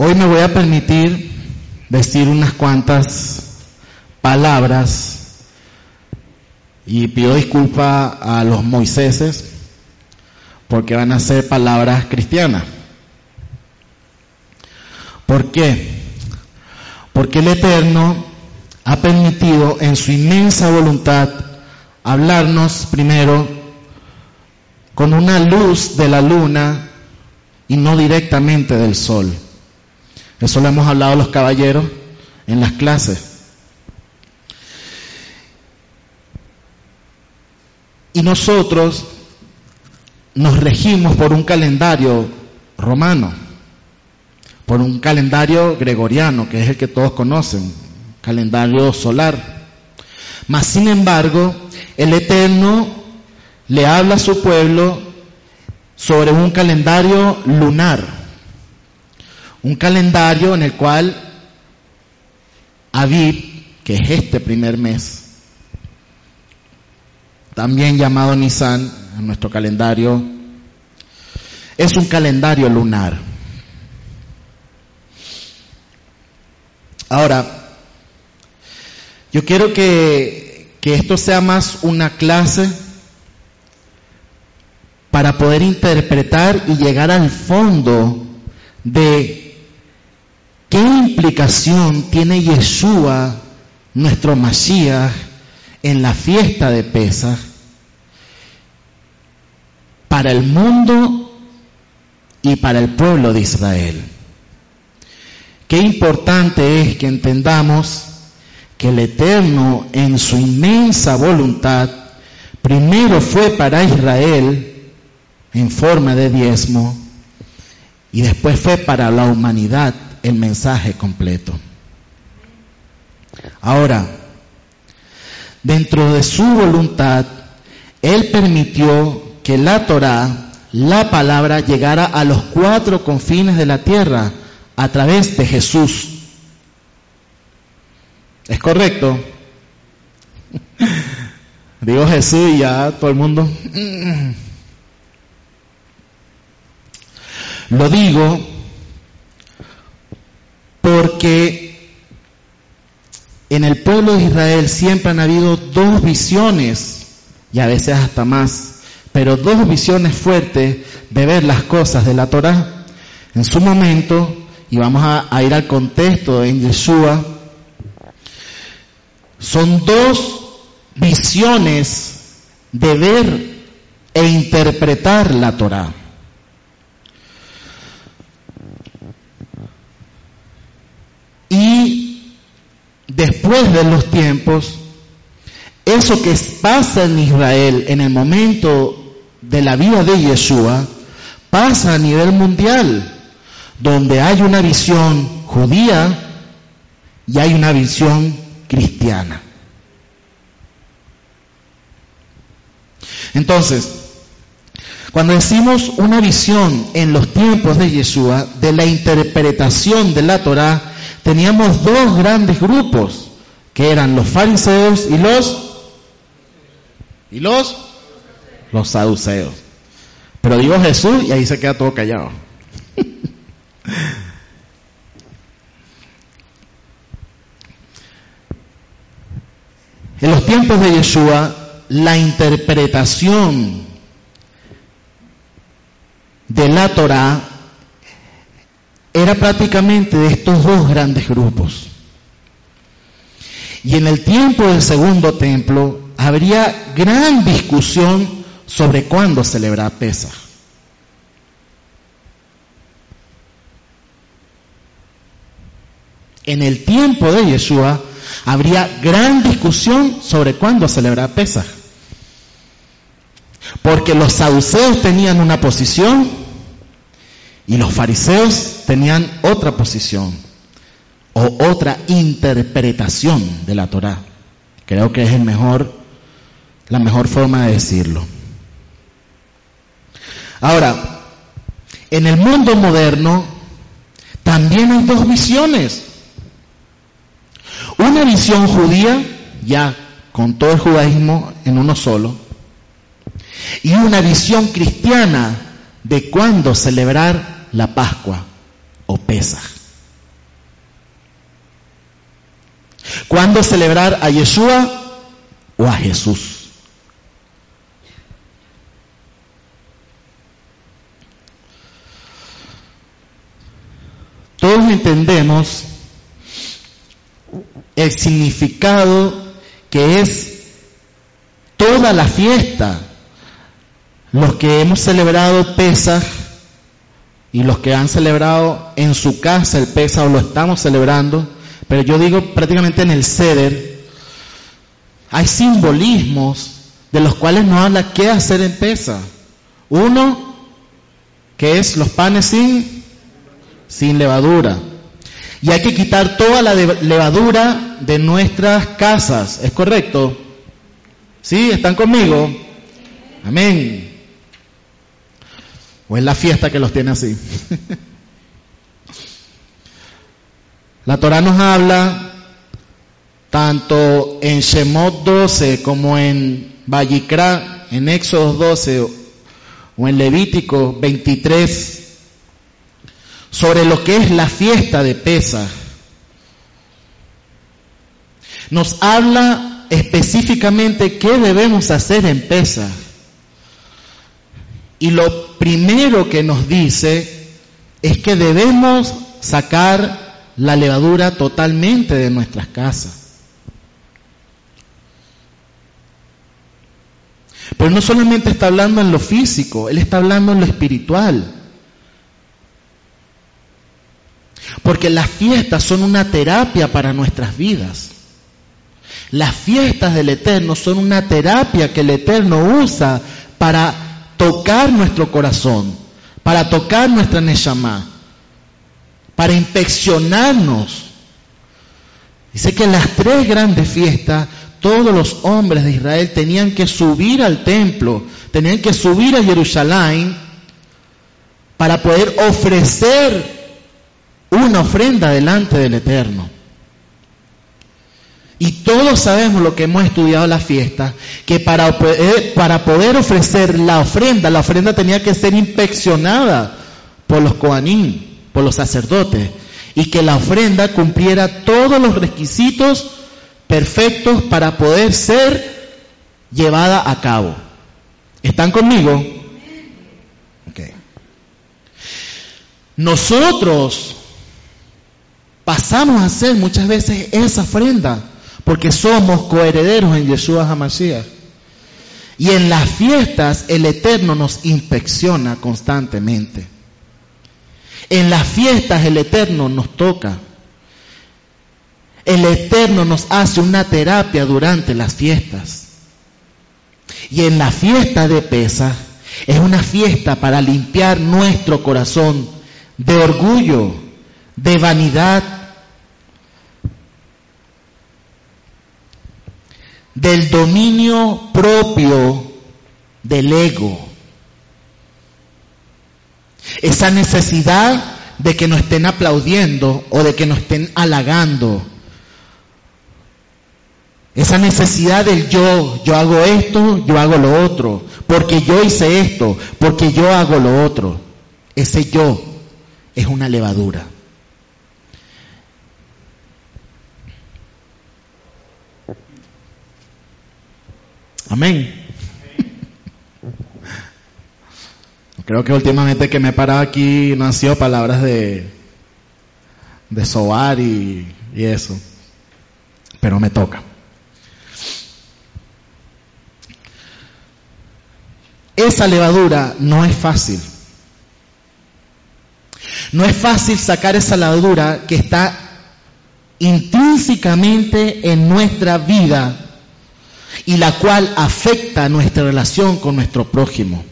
Hoy me voy a permitir decir unas cuantas palabras y pido disculpa a los Moiséses porque van a ser palabras cristianas. ¿Por qué? Porque el Eterno ha permitido en su inmensa voluntad hablarnos primero con una luz de la luna y no directamente del sol. Eso lo hemos hablado los caballeros en las clases. Y nosotros nos regimos por un calendario romano, por un calendario gregoriano, que es el que todos conocen, calendario solar. Mas, sin embargo, el Eterno le habla a su pueblo sobre un calendario lunar un calendario en el cual Aviv, que es este primer mes, también llamado Nisan en nuestro calendario, es un calendario lunar. Ahora, yo quiero que, que esto sea más una clase para poder interpretar y llegar al fondo de ¿Qué implicación tiene Yeshua, nuestro Mashiach, en la fiesta de Pesach para el mundo y para el pueblo de Israel? Qué importante es que entendamos que el Eterno en su inmensa voluntad primero fue para Israel en forma de diezmo y después fue para la humanidad el mensaje completo. Ahora, dentro de su voluntad, Él permitió que la Torah, la palabra, llegara a los cuatro confines de la tierra a través de Jesús. ¿Es correcto? Digo Jesús y ya todo el mundo. Lo digo porque en el pueblo de Israel siempre han habido dos visiones, y a veces hasta más, pero dos visiones fuertes de ver las cosas de la Torah. En su momento, y vamos a, ir al contexto en Yeshua, son dos visiones de ver e interpretar la Torah. Y después de los tiempos, eso que pasa en Israel en el momento de la vida de Yeshua, pasa a nivel mundial, donde hay una visión judía y hay una visión cristiana. Entonces, cuando decimos una visión en los tiempos de Yeshua de la interpretación de la Torah, teníamos dos grandes grupos, que eran los fariseos y los y los los saduceos. Pero digo Jesús y ahí se queda todo callado. en los tiempos de Yeshua, la interpretación de la Torah era prácticamente de estos dos grandes grupos. Y en el tiempo del segundo templo habría gran discusión sobre cuándo celebrar Pesach. En el tiempo de Yeshua habría gran discusión sobre cuándo celebrar Pesach. Porque los saduceos tenían una posición y los fariseos tenían otra posición o otra interpretación de la Torah. Creo que es mejor, la mejor forma de decirlo. Ahora, en el mundo moderno también hay dos visiones. Una visión judía, ya con todo el judaísmo en uno solo, y una visión cristiana de cuándo celebrar la Pascua o Pesaj. ¿Cuándo celebrar a Yeshua o a Jesús? Todos entendemos el significado que es toda la fiesta. Los que hemos celebrado Pesaj y los que han celebrado en su casa el Pesaj o lo estamos celebrando, pero yo digo prácticamente en el Ceder, hay simbolismos de los cuales no habla qué hacer en Pesaj. Uno, que es los panes sin, sin levadura. Y hay que quitar toda la levadura de nuestras casas. ¿Es correcto? ¿Sí? ¿Están conmigo? Amén. ¿O es la fiesta que los tiene así? la Torah nos habla tanto en Shemot 12 como en Vallicra, en Éxodo 12 o en Levítico 23 sobre lo que es la fiesta de Pesa. Nos habla específicamente qué debemos hacer en Pesa. Y lo primero que nos dice es que debemos sacar la levadura totalmente de nuestras casas. Pero no solamente está hablando en lo físico, Él está hablando en lo espiritual. Porque las fiestas son una terapia para nuestras vidas. Las fiestas del Eterno son una terapia que el Eterno usa para tocar nuestro corazón, para tocar nuestra Neshama, para inspeccionarnos. Dice que en las tres grandes fiestas todos los hombres de Israel tenían que subir al templo, tenían que subir a Jerusalén para poder ofrecer una ofrenda delante del Eterno. Y todos sabemos lo que hemos estudiado en la fiesta, que para para poder ofrecer la ofrenda, la ofrenda tenía que ser inspeccionada por los coanín, por los sacerdotes, y que la ofrenda cumpliera todos los requisitos perfectos para poder ser llevada a cabo. ¿Están conmigo? Okay. Nosotros pasamos a hacer muchas veces esa ofrenda, porque somos coherederos en Yeshua HaMashiach. Y en las fiestas el Eterno nos inspecciona constantemente. En las fiestas el Eterno nos toca. El Eterno nos hace una terapia durante las fiestas. Y en la fiesta de Pesa es una fiesta para limpiar nuestro corazón de orgullo, de vanidad, del dominio propio del ego. Esa necesidad de que nos estén aplaudiendo o de que nos estén halagando. Esa necesidad del yo, yo hago esto, yo hago lo otro, porque yo hice esto, porque yo hago lo otro. Ese yo es una levadura. Amén. Creo que últimamente que me he parado aquí no han sido palabras de, de sobar y, y eso. Pero me toca. Esa levadura no es fácil. No es fácil sacar esa levadura que está intrínsecamente en nuestra vida y la cual afecta nuestra relación con nuestro prójimo.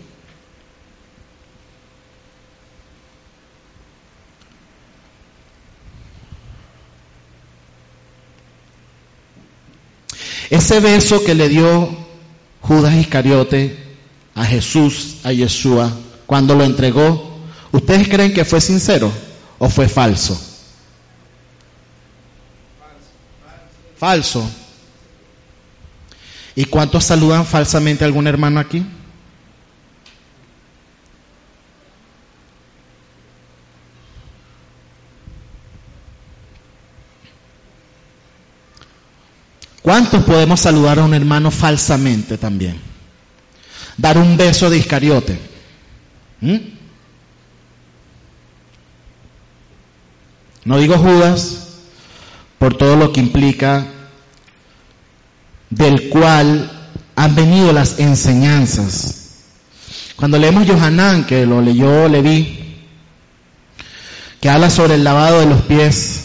Ese beso que le dio Judas Iscariote a Jesús, a Yeshua, cuando lo entregó, ¿ustedes creen que fue sincero o fue falso? Falso. ¿Y cuántos saludan falsamente a algún hermano aquí? ¿Cuántos podemos saludar a un hermano falsamente también? Dar un beso de Iscariote. ¿Mm? No digo Judas por todo lo que implica, del cual han venido las enseñanzas. Cuando leemos Johanán, que lo leyó Leví, que habla sobre el lavado de los pies,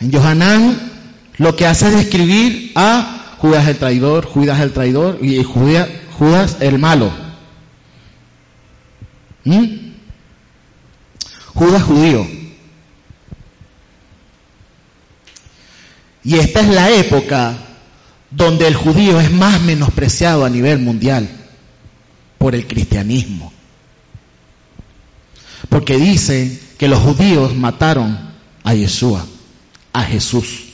en Johanán lo que hace es describir a Judas el traidor, Judas el traidor y Judas, Judas el malo. ¿Mm? Judas judío. Y esta es la época donde el judío es más menospreciado a nivel mundial por el cristianismo. Porque dicen que los judíos mataron a Yeshua, a Jesús.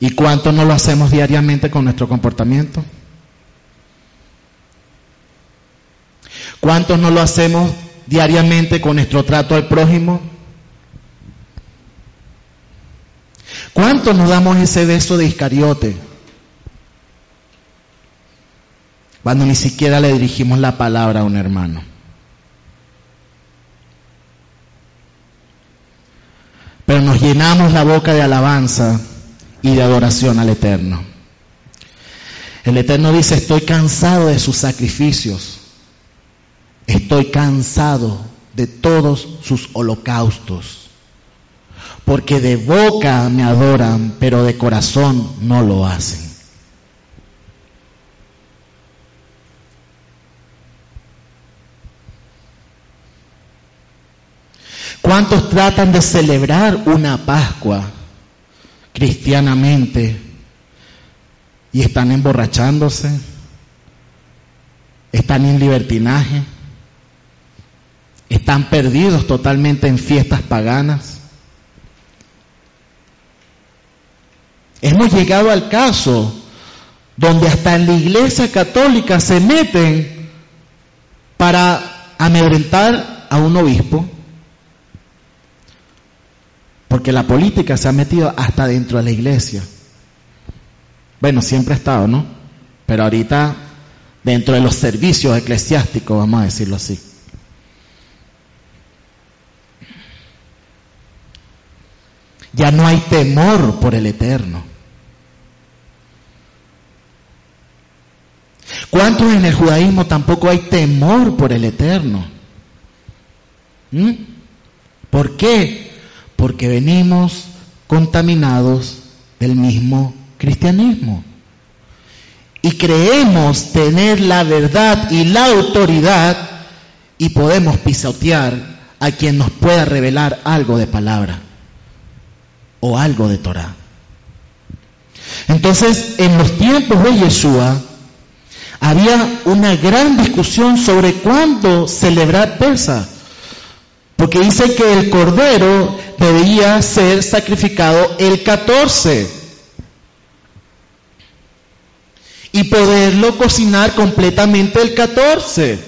¿Y cuánto no lo hacemos diariamente con nuestro comportamiento? ¿Cuántos no lo hacemos diariamente con nuestro trato al prójimo? ¿Cuántos nos damos ese beso de Iscariote? Cuando ni siquiera le dirigimos la palabra a un hermano. Pero nos llenamos la boca de alabanza y de adoración al Eterno. El Eterno dice, estoy cansado de sus sacrificios, estoy cansado de todos sus holocaustos, porque de boca me adoran, pero de corazón no lo hacen. ¿Cuántos tratan de celebrar una Pascua cristianamente y están emborrachándose, están en libertinaje, están perdidos totalmente en fiestas paganas. Hemos llegado al caso donde hasta en la iglesia católica se meten para amedrentar a un obispo porque la política se ha metido hasta dentro de la iglesia. Bueno, siempre ha estado, ¿no? Pero ahorita dentro de los servicios eclesiásticos, vamos a decirlo así. Ya no hay temor por el eterno. ¿Cuántos en el judaísmo tampoco hay temor por el eterno? ¿Mm? ¿Por qué? porque venimos contaminados del mismo cristianismo. Y creemos tener la verdad y la autoridad y podemos pisotear a quien nos pueda revelar algo de palabra o algo de Torah. Entonces, en los tiempos de Yeshua, había una gran discusión sobre cuándo celebrar Pesa. Porque dice que el cordero debía ser sacrificado el 14 y poderlo cocinar completamente el 14.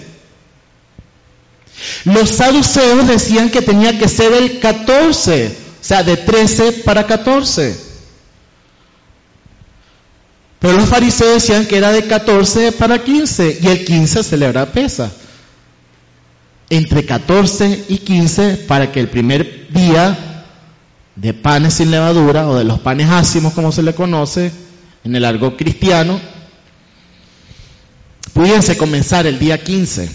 Los saduceos decían que tenía que ser el 14, o sea, de 13 para 14. Pero los fariseos decían que era de 14 para 15 y el 15 celebra pesa entre 14 y 15 para que el primer día de panes sin levadura o de los panes ácimos como se le conoce en el argot cristiano pudiese comenzar el día 15.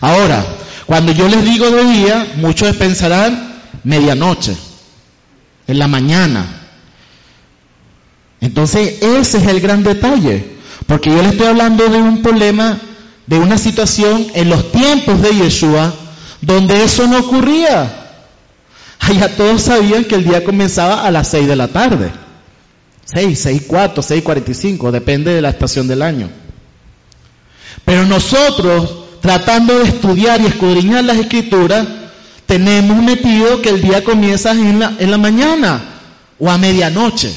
Ahora, cuando yo les digo de día, muchos pensarán medianoche, en la mañana. Entonces, ese es el gran detalle, porque yo les estoy hablando de un problema de una situación en los tiempos de Yeshua donde eso no ocurría. Allá todos sabían que el día comenzaba a las 6 de la tarde. 6, 6, 4, 6, 45, depende de la estación del año. Pero nosotros, tratando de estudiar y escudriñar las escrituras, tenemos metido que el día comienza en la, mañana o a medianoche.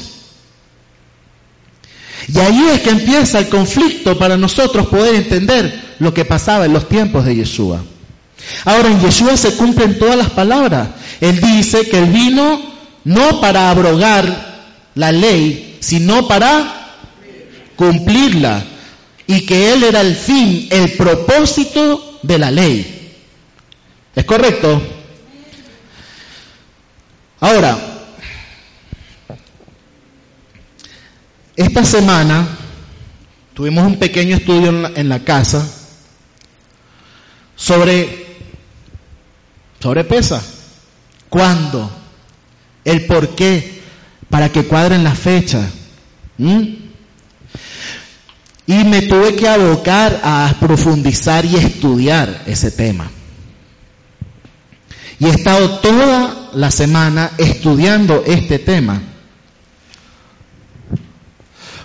Y ahí es que empieza el conflicto para nosotros poder entender lo que pasaba en los tiempos de Yeshua. Ahora en Yeshua se cumplen todas las palabras. Él dice que él vino no para abrogar la ley, sino para cumplirla. Y que él era el fin, el propósito de la ley. ¿Es correcto? Ahora, esta semana tuvimos un pequeño estudio en la, casa sobre sobre pesa. ¿Cuándo? El por qué, para que cuadren las fechas. Y me tuve que abocar a profundizar y estudiar ese tema. Y he estado toda la semana estudiando este tema.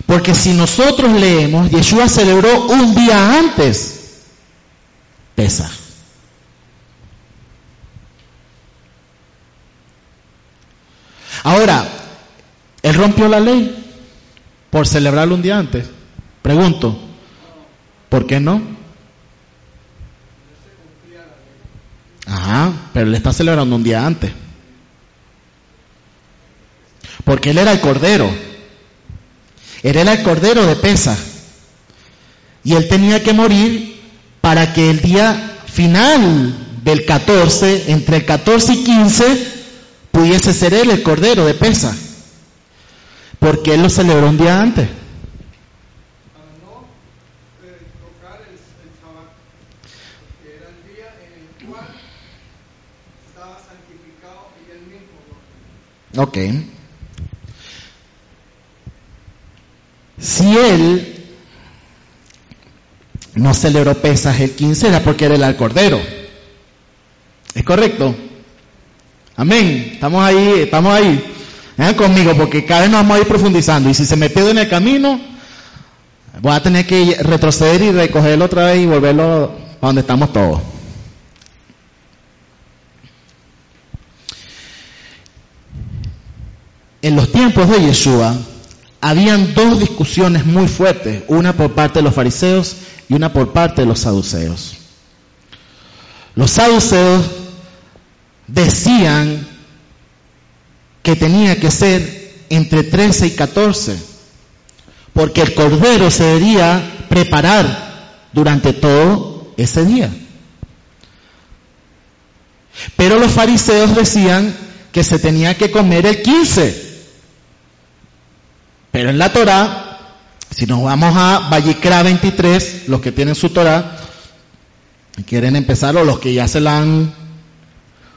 Porque si nosotros leemos, Yeshua celebró un día antes Pesa. Ahora, él rompió la ley por celebrarlo un día antes. Pregunto, ¿por qué no? Ajá, pero él está celebrando un día antes. Porque él era el cordero. Él era el cordero de pesa. Y él tenía que morir para que el día final del 14, entre el 14 y 15, pudiese ser él el cordero de pesa. Porque él lo celebró un día antes. Ok. Si él no celebró pesas el 15 era porque era el cordero. ¿Es correcto? Amén. Estamos ahí, estamos ahí. Vengan conmigo porque cada vez nos vamos a ir profundizando. Y si se me pierde en el camino, voy a tener que retroceder y recogerlo otra vez y volverlo a donde estamos todos. En los tiempos de Yeshua, habían dos discusiones muy fuertes, una por parte de los fariseos y una por parte de los saduceos. Los saduceos decían que tenía que ser entre 13 y 14, porque el cordero se debía preparar durante todo ese día. Pero los fariseos decían que se tenía que comer el 15. Pero en la Torah, si nos vamos a Vallicra 23, los que tienen su Torah, quieren empezar o los que ya se la han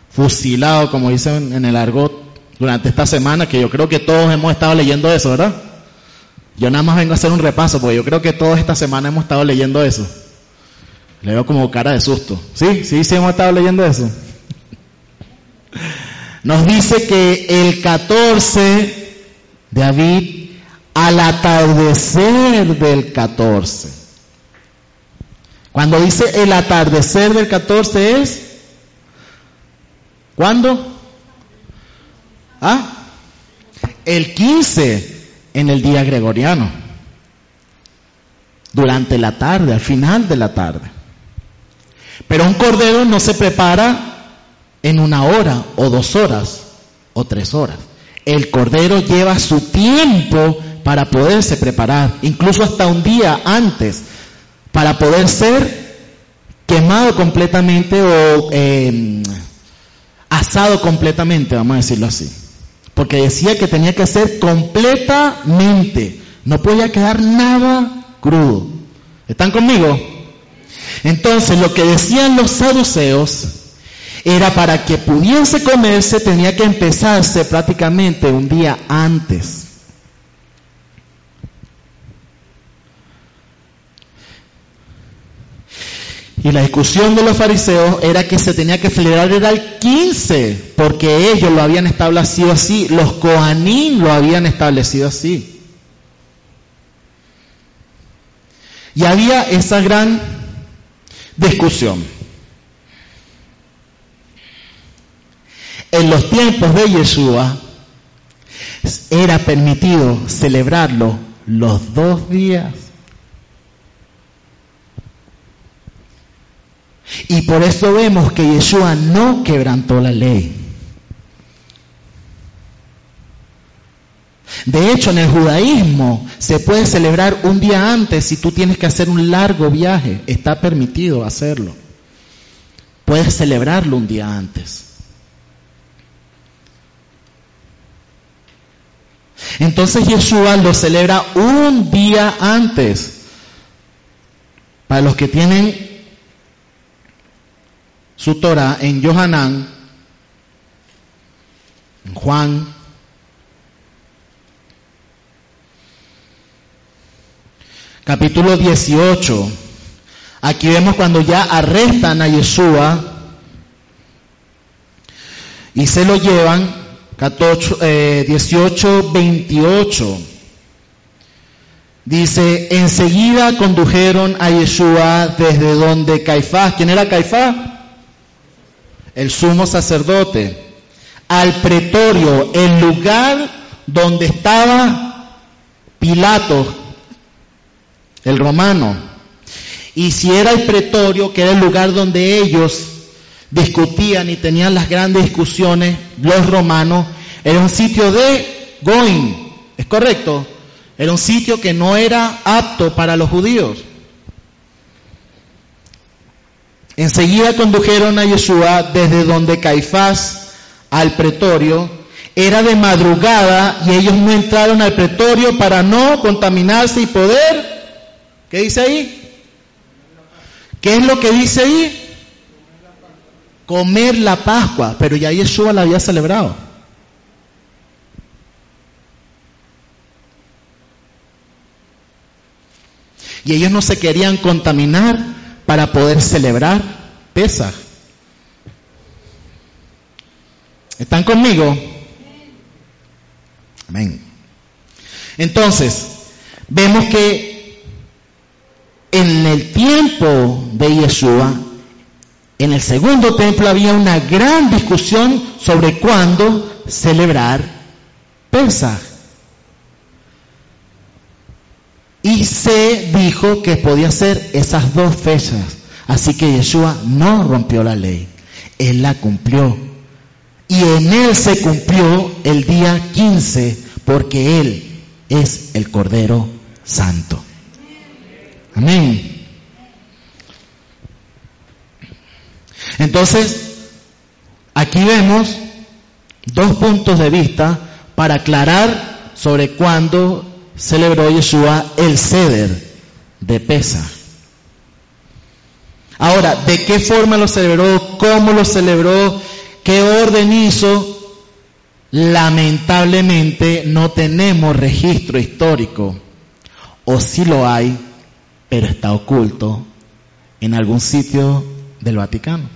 fusilado, como dicen en el argot, durante esta semana, que yo creo que todos hemos estado leyendo eso, ¿verdad? Yo nada más vengo a hacer un repaso, porque yo creo que toda esta semana hemos estado leyendo eso. Le veo como cara de susto. ¿Sí? Sí, sí hemos estado leyendo eso. Nos dice que el 14 de David, al atardecer del 14. Cuando dice el atardecer del 14 es ¿Cuándo? ¿Ah? El 15 en el día gregoriano. Durante la tarde, al final de la tarde. Pero un cordero no se prepara en una hora o dos horas o tres horas. El cordero lleva su tiempo para poderse preparar, incluso hasta un día antes, para poder ser quemado completamente o eh, asado completamente, vamos a decirlo así. Porque decía que tenía que ser completamente, no podía quedar nada crudo. ¿Están conmigo? Entonces lo que decían los saduceos era para que pudiese comerse tenía que empezarse prácticamente un día antes. Y la discusión de los fariseos era que se tenía que celebrar el 15, porque ellos lo habían establecido así, los Kohanim lo habían establecido así. Y había esa gran discusión. En los tiempos de Yeshua era permitido celebrarlo los dos días Y por eso vemos que Yeshua no quebrantó la ley. De hecho, en el judaísmo se puede celebrar un día antes si tú tienes que hacer un largo viaje. Está permitido hacerlo. Puedes celebrarlo un día antes. Entonces Yeshua lo celebra un día antes. Para los que tienen su Torah en Yohanan, Juan, capítulo 18. Aquí vemos cuando ya arrestan a Yeshua y se lo llevan 18, 28. Eh, Dice, enseguida condujeron a Yeshua desde donde Caifás, ¿quién era Caifás? El sumo sacerdote, al pretorio, el lugar donde estaba Pilato, el romano. Y si era el pretorio, que era el lugar donde ellos discutían y tenían las grandes discusiones, los romanos, era un sitio de going, ¿es correcto? Era un sitio que no era apto para los judíos. Enseguida condujeron a Yeshua desde donde Caifás al pretorio. Era de madrugada y ellos no entraron al pretorio para no contaminarse y poder. ¿Qué dice ahí? ¿Qué es lo que dice ahí? comer la Pascua, pero ya Yeshua la había celebrado. Y ellos no se querían contaminar para poder celebrar Pesach. ¿Están conmigo? Amén. Entonces, vemos que en el tiempo de Yeshua en el segundo templo había una gran discusión sobre cuándo celebrar Pesach. Y se dijo que podía ser esas dos fechas. Así que Yeshua no rompió la ley. Él la cumplió. Y en él se cumplió el día 15 porque él es el Cordero Santo. Amén. Entonces, aquí vemos dos puntos de vista para aclarar sobre cuándo celebró Yeshua el ceder de Pesa. Ahora, ¿de qué forma lo celebró? ¿Cómo lo celebró? ¿Qué orden hizo? Lamentablemente no tenemos registro histórico, o sí lo hay, pero está oculto en algún sitio del Vaticano.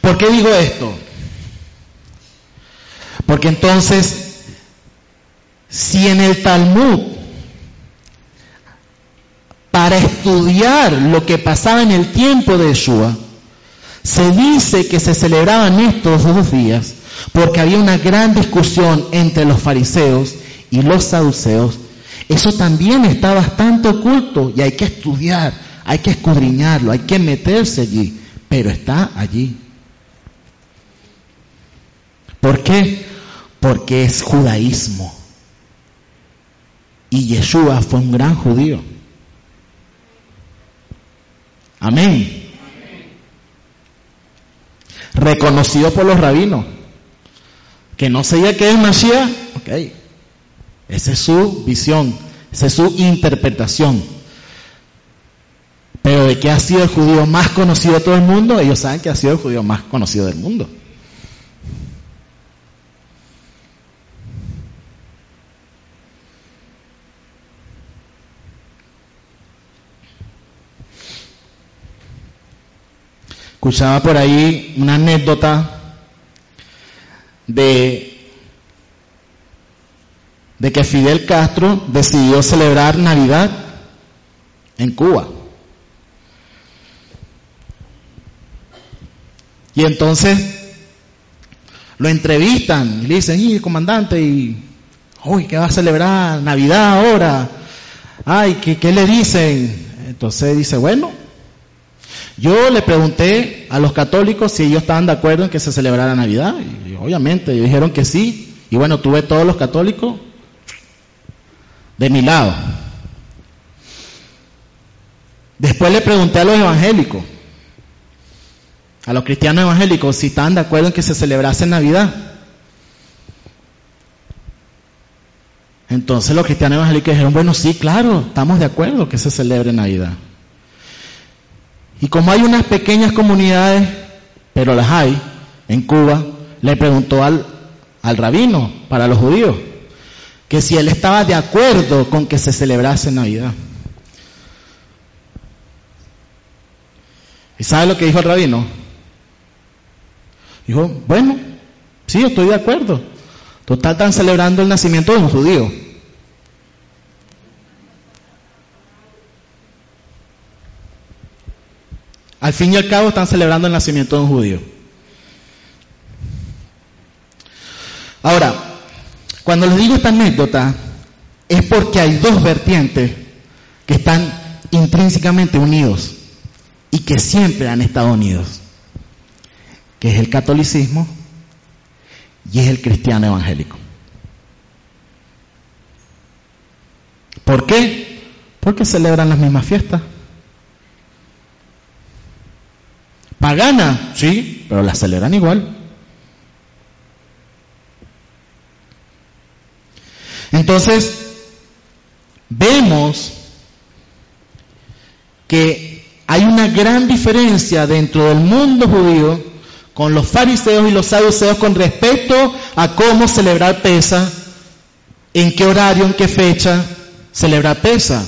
¿Por qué digo esto? Porque entonces, si en el Talmud, para estudiar lo que pasaba en el tiempo de Yeshua, se dice que se celebraban estos dos días porque había una gran discusión entre los fariseos y los saduceos, eso también está bastante oculto y hay que estudiar, hay que escudriñarlo, hay que meterse allí, pero está allí. ¿Por qué? Porque es judaísmo. Y Yeshua fue un gran judío. Amén. Reconocido por los rabinos. Que no sabía qué es Mashiach. Ok. Esa es su visión. Esa es su interpretación. Pero de que ha sido el judío más conocido de todo el mundo, ellos saben que ha sido el judío más conocido del mundo. Escuchaba por ahí una anécdota de, de que Fidel Castro decidió celebrar Navidad en Cuba. Y entonces lo entrevistan y le dicen, y comandante, y uy, ¿qué va a celebrar Navidad ahora? Ay, ¿qué, qué le dicen? Entonces dice, bueno, yo le pregunté a los católicos si ellos estaban de acuerdo en que se celebrara Navidad, y obviamente ellos dijeron que sí, y bueno, tuve todos los católicos de mi lado. Después le pregunté a los evangélicos, a los cristianos evangélicos, si estaban de acuerdo en que se celebrase Navidad. Entonces los cristianos evangélicos dijeron, bueno, sí, claro, estamos de acuerdo que se celebre Navidad. Y como hay unas pequeñas comunidades, pero las hay, en Cuba, le preguntó al, al rabino para los judíos, que si él estaba de acuerdo con que se celebrase Navidad. ¿Y sabe lo que dijo el rabino? Dijo, bueno, sí, estoy de acuerdo. Total, están celebrando el nacimiento de un judío. Al fin y al cabo están celebrando el nacimiento de un judío. Ahora, cuando les digo esta anécdota, es porque hay dos vertientes que están intrínsecamente unidos y que siempre han estado unidos, que es el catolicismo y es el cristiano evangélico. ¿Por qué? Porque celebran las mismas fiestas. Pagana, sí, pero las celebran igual. Entonces, vemos que hay una gran diferencia dentro del mundo judío con los fariseos y los saduceos con respecto a cómo celebrar pesa, en qué horario, en qué fecha celebrar pesa.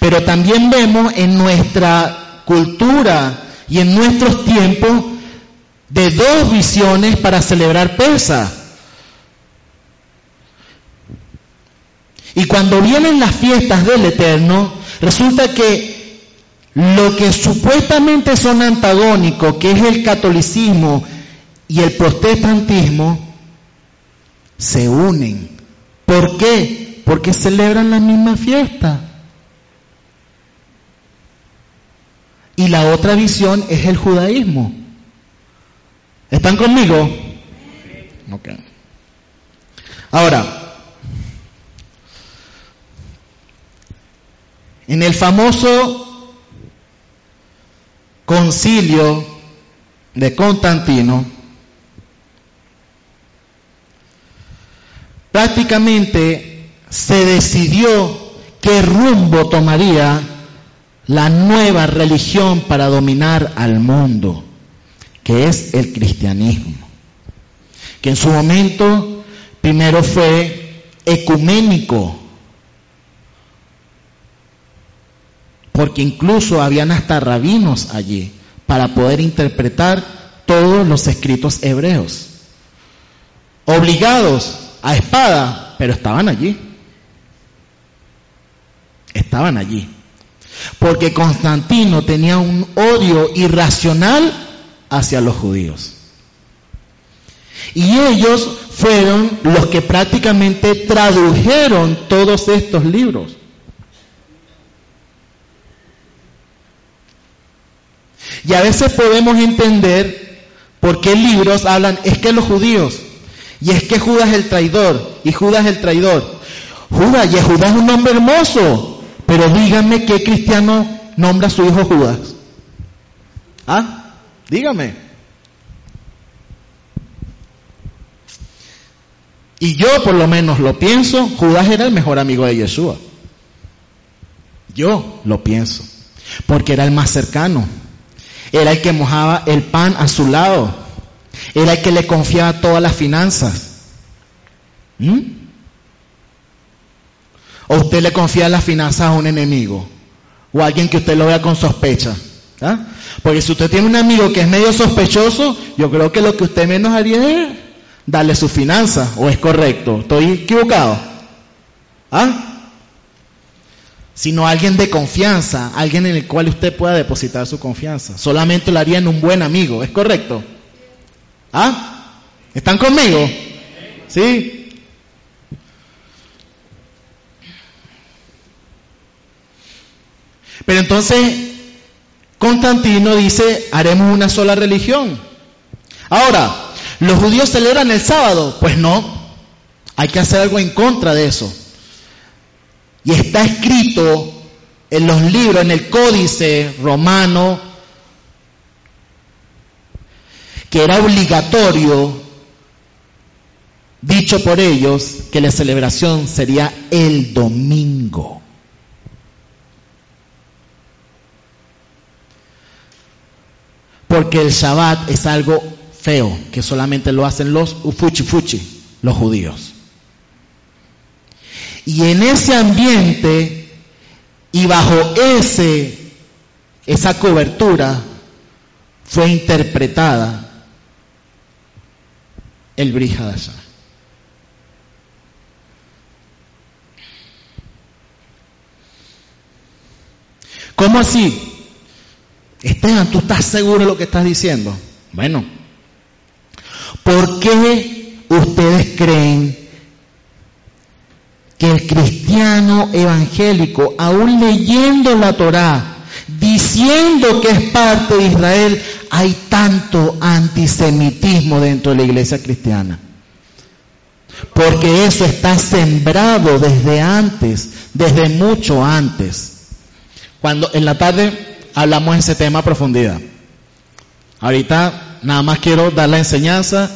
Pero también vemos en nuestra cultura y en nuestros tiempos de dos visiones para celebrar pesa. Y cuando vienen las fiestas del Eterno, resulta que lo que supuestamente son antagónicos, que es el catolicismo y el protestantismo, se unen. ¿Por qué? Porque celebran la misma fiesta. Y la otra visión es el judaísmo. ¿Están conmigo? Ok. Ahora, En el famoso concilio de Constantino, prácticamente se decidió qué rumbo tomaría la nueva religión para dominar al mundo, que es el cristianismo, que en su momento primero fue ecuménico, porque incluso habían hasta rabinos allí para poder interpretar todos los escritos hebreos. Obligados a espada, pero estaban allí. Estaban allí. Porque Constantino tenía un odio irracional hacia los judíos. Y ellos fueron los que prácticamente tradujeron todos estos libros. Y a veces podemos entender por qué libros hablan, es que los judíos, y es que Judas es el traidor, y Judas es el traidor. Judas, y Judas es un nombre hermoso, pero díganme qué cristiano nombra a su hijo Judas. ¿Ah? Dígame. Y yo por lo menos lo pienso, Judas era el mejor amigo de Yeshua. Yo lo pienso, porque era el más cercano. Era el que mojaba el pan a su lado. Era el que le confiaba todas las finanzas. ¿Mm? ¿O usted le confía las finanzas a un enemigo? ¿O a alguien que usted lo vea con sospecha? ¿Ah? Porque si usted tiene un amigo que es medio sospechoso, yo creo que lo que usted menos haría es darle su finanzas. ¿O es correcto? ¿Estoy equivocado? ¿Ah? sino alguien de confianza, alguien en el cual usted pueda depositar su confianza. Solamente lo haría en un buen amigo, ¿es correcto? ¿Ah? ¿Están conmigo? ¿Sí? Pero entonces Constantino dice, haremos una sola religión. Ahora, ¿los judíos celebran el sábado? Pues no, hay que hacer algo en contra de eso. Y está escrito en los libros, en el códice romano, que era obligatorio, dicho por ellos, que la celebración sería el domingo. Porque el Shabbat es algo feo, que solamente lo hacen los ufuchi fuchi, los judíos. Y en ese ambiente y bajo ese, esa cobertura fue interpretada el Brihadashah. ¿Cómo así? Esteban, ¿tú estás seguro de lo que estás diciendo? Bueno, ¿por qué ustedes creen que el cristiano evangélico, aún leyendo la Torá, diciendo que es parte de Israel, hay tanto antisemitismo dentro de la iglesia cristiana. Porque eso está sembrado desde antes, desde mucho antes. Cuando en la tarde hablamos ese tema a profundidad. Ahorita nada más quiero dar la enseñanza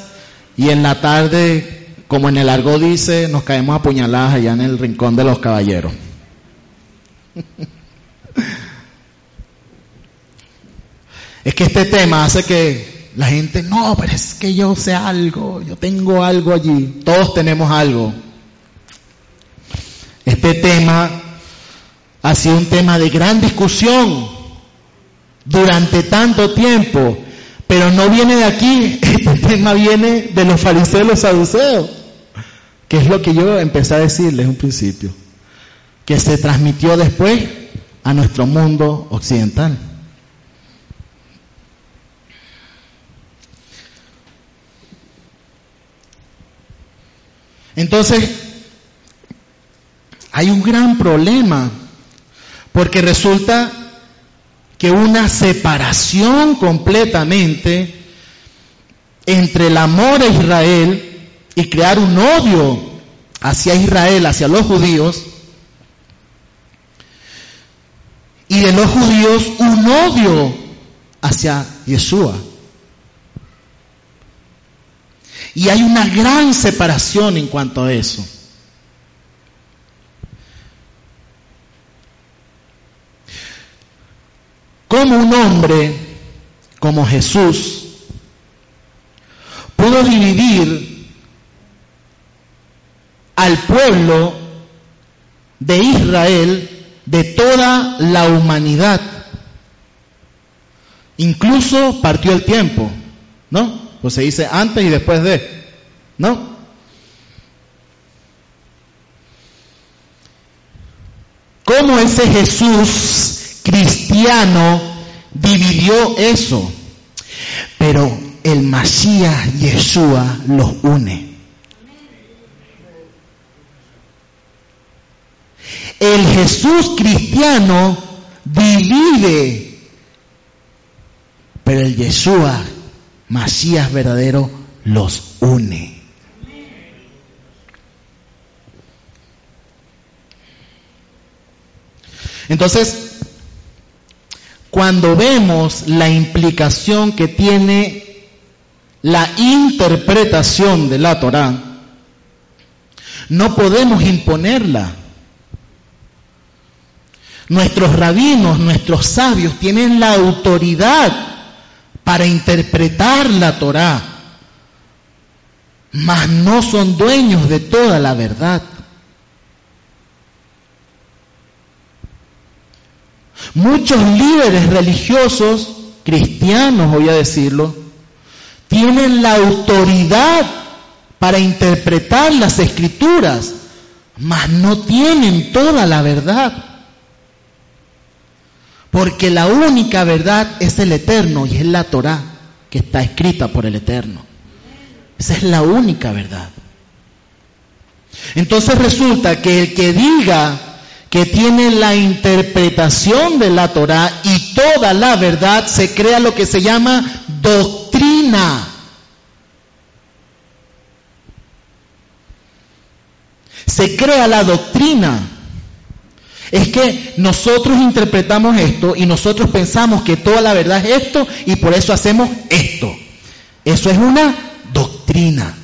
y en la tarde, como en el argot dice, nos caemos a puñaladas allá en el rincón de los caballeros. Es que este tema hace que la gente, no, pero es que yo sé algo, yo tengo algo allí, todos tenemos algo. Este tema ha sido un tema de gran discusión durante tanto tiempo, pero no viene de aquí, este tema viene de los fariseos los saduceos, que es lo que yo empecé a decirles un principio, que se transmitió después a nuestro mundo occidental. Entonces, hay un gran problema, porque resulta que una separación completamente entre el amor a Israel y crear un odio hacia Israel, hacia los judíos, y de los judíos un odio hacia Yeshua. Y hay una gran separación en cuanto a eso. Como un hombre como Jesús pudo dividir al pueblo de Israel de toda la humanidad. Incluso partió el tiempo, ¿no? Pues se dice antes y después de, ¿no? ¿Cómo ese Jesús cristiano dividió eso? Pero el Masías Yeshua los une. El Jesús cristiano divide, pero el Yeshua Masías verdadero los une. Entonces, cuando vemos la implicación que tiene la interpretación de la Torah, no podemos imponerla. Nuestros rabinos, nuestros sabios tienen la autoridad para interpretar la Torá, mas no son dueños de toda la verdad. Muchos líderes religiosos, cristianos voy a decirlo, tienen la autoridad para interpretar las escrituras, mas no tienen toda la verdad. Porque la única verdad es el eterno y es la Torah que está escrita por el eterno. Esa es la única verdad. Entonces resulta que el que diga que tiene la interpretación de la Torah y toda la verdad, se crea lo que se llama doctrina. Se crea la doctrina. Es que nosotros interpretamos esto y nosotros pensamos que toda la verdad es esto y por eso hacemos esto. Eso es una doctrina.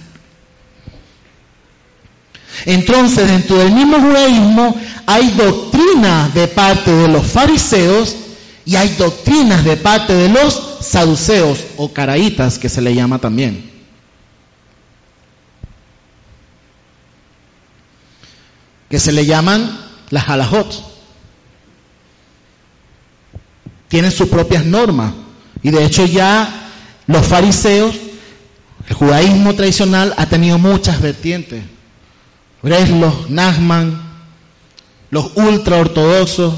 Entonces, dentro del mismo judaísmo hay doctrinas de parte de los fariseos y hay doctrinas de parte de los saduceos o caraítas, que se le llama también. Que se le llaman las halajot. Tienen sus propias normas. Y de hecho ya los fariseos, el judaísmo tradicional ha tenido muchas vertientes los Nachman, los ultraortodoxos,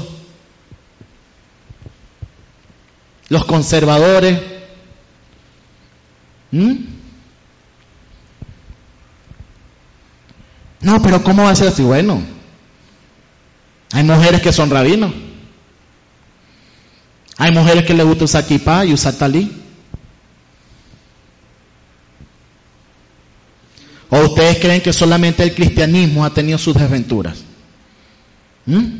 los conservadores. No, pero ¿cómo va a ser así? Bueno, hay mujeres que son rabinos. Hay mujeres que les gusta usar kippah y usar talí. ¿O ustedes creen que solamente el cristianismo ha tenido sus desventuras? ¿Mm?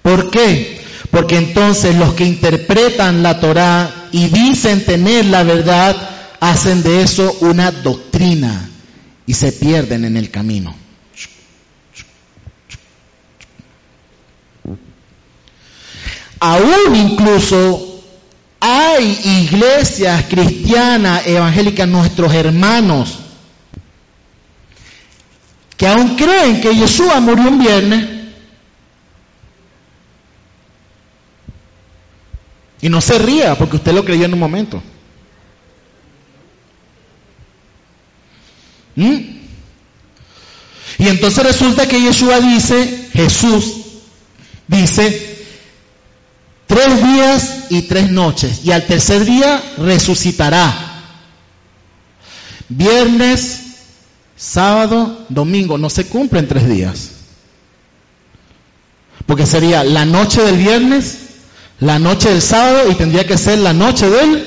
¿Por qué? Porque entonces los que interpretan la Torah y dicen tener la verdad, hacen de eso una doctrina y se pierden en el camino. Aún incluso hay iglesias cristianas, evangélicas, nuestros hermanos, que aún creen que Yeshua murió un viernes y no se ría porque usted lo creyó en un momento. ¿Mm? Y entonces resulta que Yeshua dice, Jesús dice, tres días y tres noches, y al tercer día resucitará. Viernes, sábado, domingo, no se cumple en tres días. Porque sería la noche del viernes, la noche del sábado y tendría que ser la noche del...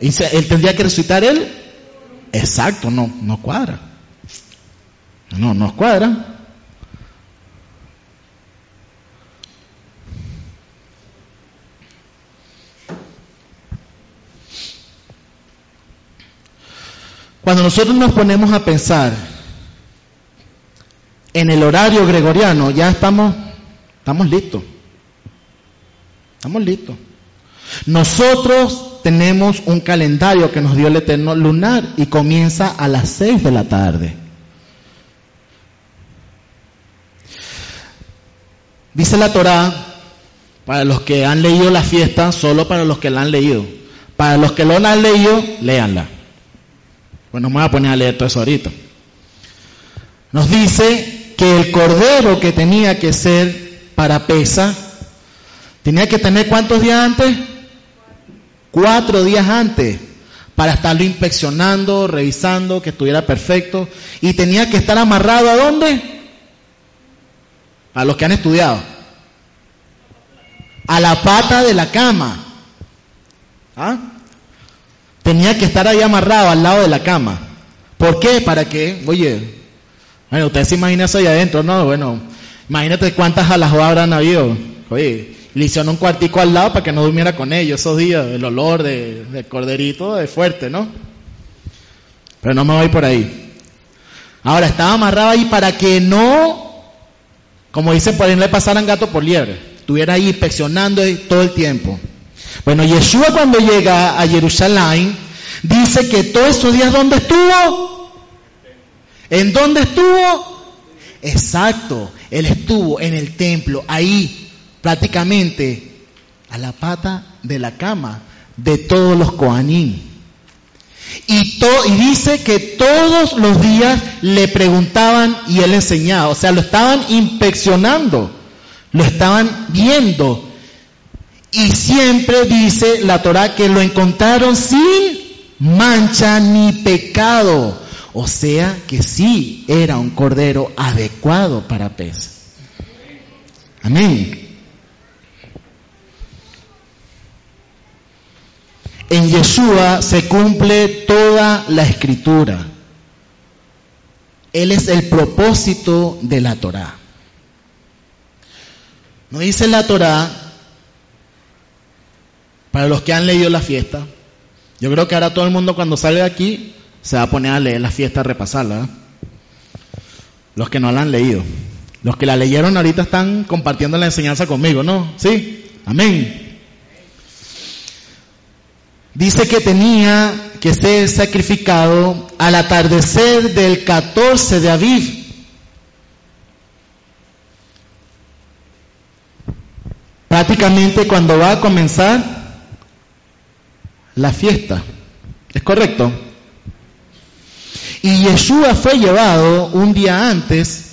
Y él tendría que resucitar él. Exacto, no, no cuadra. No, no cuadra. Cuando nosotros nos ponemos a pensar en el horario gregoriano, ya estamos, estamos listos. Estamos listos. Nosotros tenemos un calendario que nos dio el Eterno lunar y comienza a las seis de la tarde. Dice la Torá, para los que han leído la fiesta, solo para los que la han leído. Para los que no la han leído, léanla. Bueno, me voy a poner a leer todo eso ahorita. Nos dice que el cordero que tenía que ser para pesa, tenía que tener cuántos días antes? Cuatro días antes, para estarlo inspeccionando, revisando, que estuviera perfecto. Y tenía que estar amarrado a dónde? A los que han estudiado. A la pata de la cama. ¿Ah? Tenía que estar ahí amarrado al lado de la cama. ¿Por qué? Para qué? oye, bueno, usted se imagina eso ahí adentro, ¿no? Bueno, imagínate cuántas alas habrán habido. Oye, le hicieron un cuartico al lado para que no durmiera con ellos esos días, el olor de, del corderito es fuerte, ¿no? Pero no me voy por ahí. Ahora, estaba amarrado ahí para que no, como dicen por ahí, no le pasaran gato por liebre. Estuviera ahí inspeccionando todo el tiempo. Bueno, Yeshua cuando llega a Jerusalén, dice que todos esos días, ¿dónde estuvo? ¿En dónde estuvo? Exacto, él estuvo en el templo, ahí, prácticamente a la pata de la cama de todos los Kohanim. Y, y, dice que todos los días le preguntaban y él enseñaba, o sea, lo estaban inspeccionando, lo estaban viendo y siempre dice la Torah que lo encontraron sin mancha ni pecado. O sea que sí era un cordero adecuado para pez. Amén. En Yeshua se cumple toda la escritura. Él es el propósito de la Torah. No dice la Torah, para los que han leído la fiesta, yo creo que ahora todo el mundo cuando sale de aquí se va a poner a leer la fiesta, a repasarla. ¿eh? Los que no la han leído. Los que la leyeron ahorita están compartiendo la enseñanza conmigo, ¿no? ¿Sí? Amén. Dice que tenía que ser sacrificado al atardecer del 14 de Aviv. Prácticamente cuando va a comenzar la fiesta. ¿Es correcto? Y Yeshua fue llevado un día antes,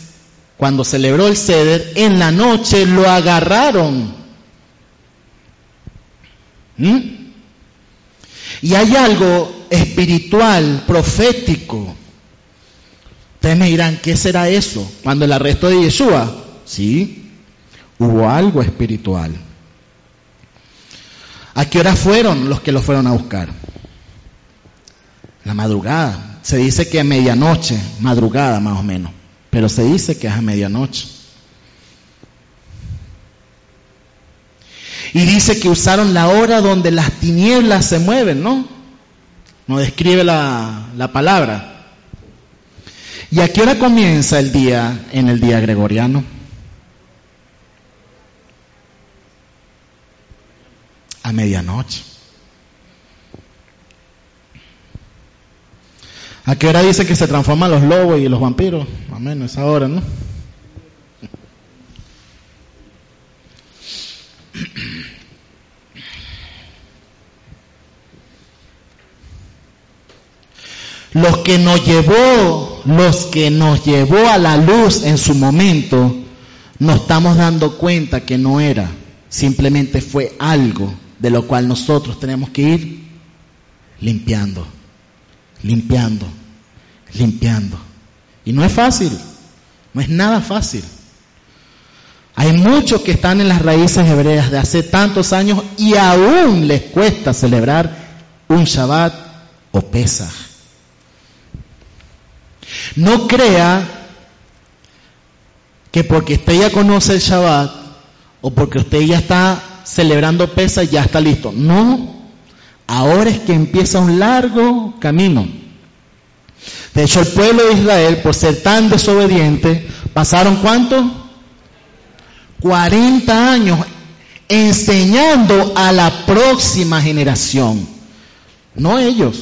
cuando celebró el ceder, en la noche lo agarraron. ¿Mm? Y hay algo espiritual, profético. Ustedes me dirán, ¿qué será eso? Cuando el arresto de Yeshua, sí, hubo algo espiritual. ¿A qué hora fueron los que lo fueron a buscar? La madrugada. Se dice que a medianoche, madrugada más o menos, pero se dice que es a medianoche. Y dice que usaron la hora donde las tinieblas se mueven, ¿no? No describe la, la palabra. ¿Y a qué hora comienza el día en el día gregoriano? A medianoche. ¿A qué hora dice que se transforman los lobos y los vampiros? Amén, esa hora, ¿no? Los que nos llevó, los que nos llevó a la luz en su momento, nos estamos dando cuenta que no era, simplemente fue algo de lo cual nosotros tenemos que ir limpiando, limpiando, limpiando. Y no es fácil, no es nada fácil. Hay muchos que están en las raíces hebreas de hace tantos años y aún les cuesta celebrar un Shabbat o Pesach. No crea que porque usted ya conoce el Shabbat o porque usted ya está celebrando Pesach ya está listo. No, ahora es que empieza un largo camino. De hecho, el pueblo de Israel, por ser tan desobediente, pasaron cuánto? 40 años enseñando a la próxima generación, no ellos.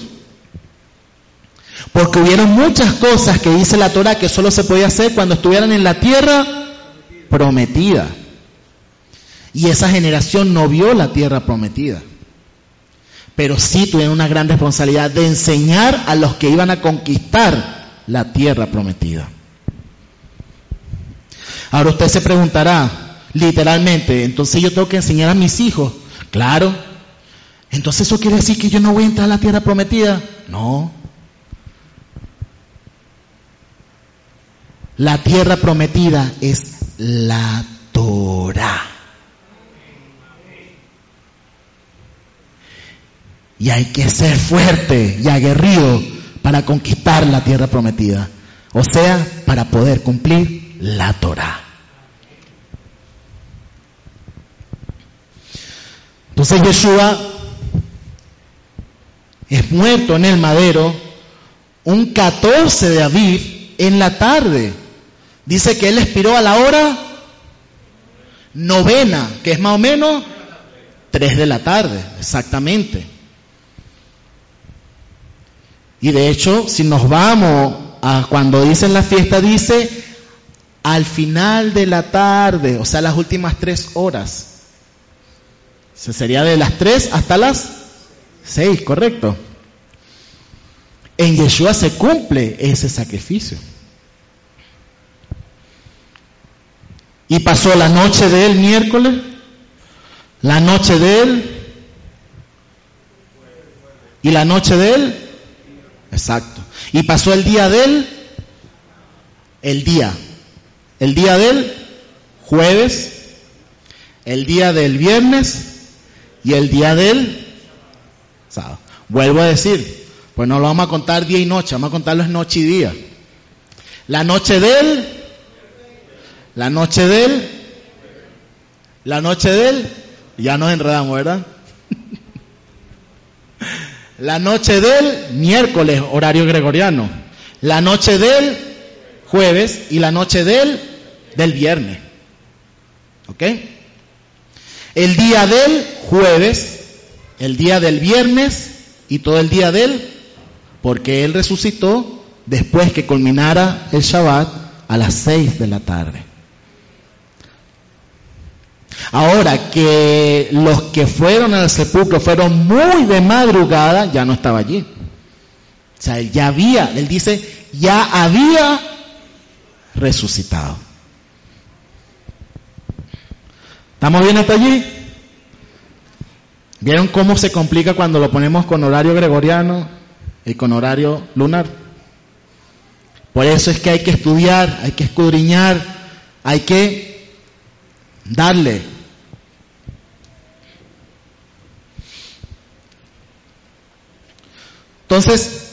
Porque hubieron muchas cosas que dice la Torah que solo se podía hacer cuando estuvieran en la tierra prometida. Y esa generación no vio la tierra prometida pero sí tuvieron una gran responsabilidad de enseñar a los que iban a conquistar la tierra prometida. Ahora usted se preguntará, literalmente, entonces yo tengo que enseñar a mis hijos. Claro. Entonces eso quiere decir que yo no voy a entrar a la tierra prometida. No. La tierra prometida es la Torah. Y hay que ser fuerte y aguerrido para conquistar la tierra prometida. O sea, para poder cumplir la Torah. Entonces Yeshua es muerto en el madero un 14 de Aviv en la tarde. Dice que él expiró a la hora novena, que es más o menos 3 de la tarde, exactamente. Y de hecho, si nos vamos a cuando dicen la fiesta, dice al final de la tarde, o sea, las últimas tres horas. Se sería de las tres hasta las seis, correcto. En Yeshua se cumple ese sacrificio. Y pasó la noche de él miércoles, la noche de él y la noche de él Exacto. Y pasó el día del, el día, el día del jueves, el día del viernes y el día del sábado. Vuelvo a decir, pues no lo vamos a contar día y noche, vamos a contarlo es noche y día. La noche del, la noche del, la noche del, ya nos enredamos, ¿verdad? La noche del miércoles, horario gregoriano. La noche del jueves y la noche del, del viernes. ¿Ok? El día del jueves, el día del viernes y todo el día del, porque Él resucitó después que culminara el Shabbat a las seis de la tarde. Ahora que los que fueron al sepulcro fueron muy de madrugada, ya no estaba allí. O sea, él ya había, él dice, ya había resucitado. ¿Estamos bien hasta allí? ¿Vieron cómo se complica cuando lo ponemos con horario gregoriano y con horario lunar? Por eso es que hay que estudiar, hay que escudriñar, hay que darle. Entonces,